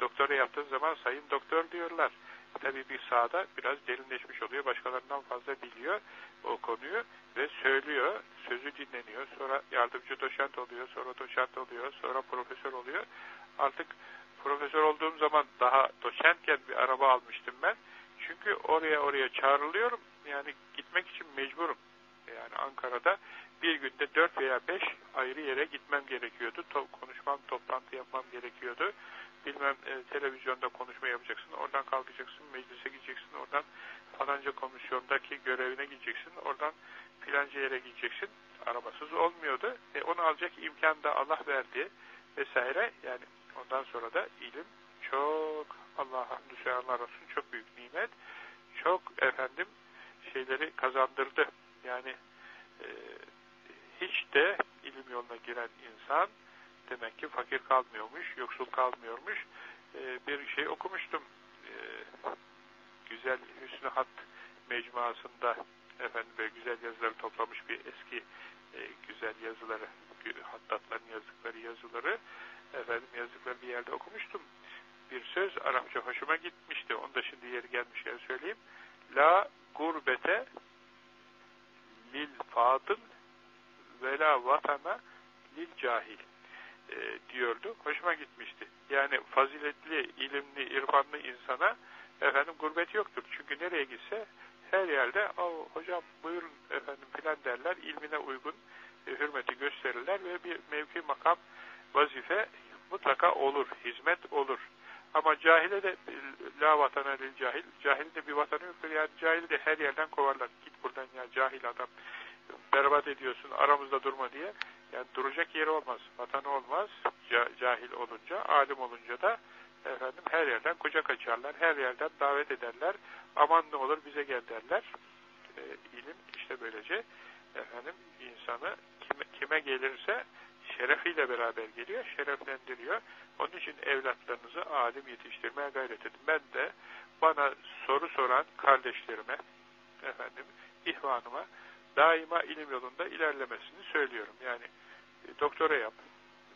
Doktora yaptığın zaman sayın doktor diyorlar. Tabii bir sahada biraz derinleşmiş oluyor. Başkalarından fazla biliyor o konuyu ve söylüyor. Sözü dinleniyor. Sonra yardımcı doçent oluyor. Sonra doçent oluyor. Sonra profesör oluyor. Artık profesör olduğum zaman daha doçentken bir araba almıştım ben. Çünkü oraya oraya çağrılıyorum. Yani gitmek için mecburum. Yani Ankara'da bir günde dört veya beş ayrı yere gitmem gerekiyordu. To konuşmam, toplantı yapmam gerekiyordu. Bilmem e, televizyonda konuşma yapacaksın, oradan kalkacaksın, meclise gideceksin, oradan falanca komisyondaki görevine gideceksin, oradan filanca yere gideceksin. Arabasız olmuyordu. E, onu alacak imkan da Allah verdi vesaire. Yani ondan sonra da ilim çok Allah'a hamdü seyanlar olsun çok büyük nimet. Çok efendim şeyleri kazandırdı. Yani e, hiç de ilim yoluna giren insan demek ki fakir kalmıyormuş, yoksul kalmıyormuş. E, bir şey okumuştum. Güzel Hüsnü Hat mecmuasında efendim böyle güzel yazıları toplamış bir eski e, güzel yazıları, hattatların yazdıkları yazıları efendim yazdıkları bir yerde okumuştum. Bir söz Arapça hoşuma gitmişti. Onu da şimdi yeri gelmişken söyleyeyim. La gurbete lil fadıl ve la vatana lil cahil e, diyordu. Hoşuma gitmişti. Yani faziletli, ilimli, irfanlı insana efendim gurbet yoktur. Çünkü nereye gitse her yerde hocam buyurun efendim filan derler. ilmine uygun e, hürmeti gösterirler ve bir mevki makam vazife mutlaka olur. Hizmet olur. Ama cahile de la vatana lil cahil. Cahil de bir vatanı yoktur. Yani cahil de her yerden kovarlar. Git buradan ya cahil adam. Berbat ediyorsun aramızda durma diye. Yani duracak yeri olmaz. Vatanı olmaz. Cahil olunca, alim olunca da efendim her yerden kucak açarlar. Her yerden davet ederler. Aman ne olur bize gel derler. E, ilim işte böylece efendim insanı kime, kime gelirse şerefiyle beraber geliyor, şereflendiriyor. Onun için evlatlarınızı alim yetiştirmeye gayret edin. Ben de bana soru soran kardeşlerime, efendim, ihvanıma daima ilim yolunda ilerlemesini söylüyorum. Yani e, doktora yap,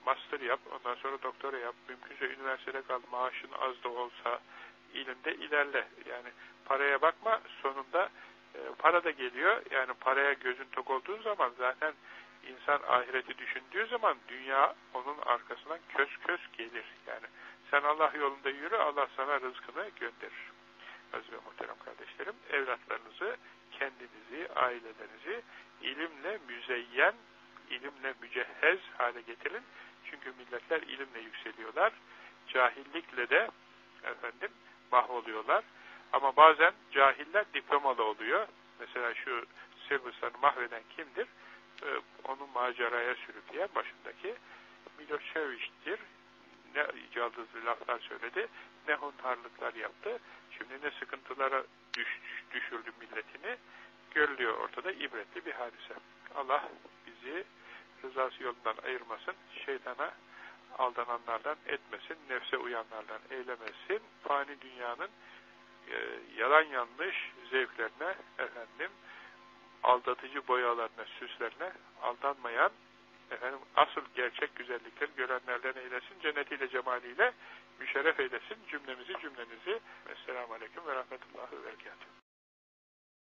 master yap, ondan sonra doktora yap, mümkünse üniversitede kal, maaşın az da olsa ilimde ilerle. Yani paraya bakma, sonunda e, para da geliyor. Yani paraya gözün tok olduğu zaman zaten insan ahireti düşündüğü zaman dünya onun arkasından kös kös gelir. Yani sen Allah yolunda yürü, Allah sana rızkını gönderir. Aziz ve muhterem kardeşlerim, evlatlarınızı, kendinizi, ailelerinizi ilimle müzeyyen, ilimle mücehhez hale getirin. Çünkü milletler ilimle yükseliyorlar. Cahillikle de efendim mahvoluyorlar. Ama bazen cahiller diplomalı oluyor. Mesela şu Sırbistan'ı mahveden kimdir? Ee, onu maceraya sürükleyen başındaki Milošević'tir. Ne caldızlı laflar söyledi, ne hunharlıklar yaptı. Şimdi ne sıkıntılara düş, düşürdü milletini. Görülüyor ortada ibretli bir hadise. Allah bizi rızası yolundan ayırmasın, şeytana aldananlardan etmesin, nefse uyanlardan eylemesin, fani dünyanın e, yalan yanlış zevklerine efendim aldatıcı boyalarına, süslerine aldanmayan efendim asıl gerçek güzellikleri görenlerden eylesin, cennetiyle cemaliyle müşerref eylesin cümlemizi cümlenizi. Esselamu Aleyküm ve Rahmetullahi ve Berekatuhu.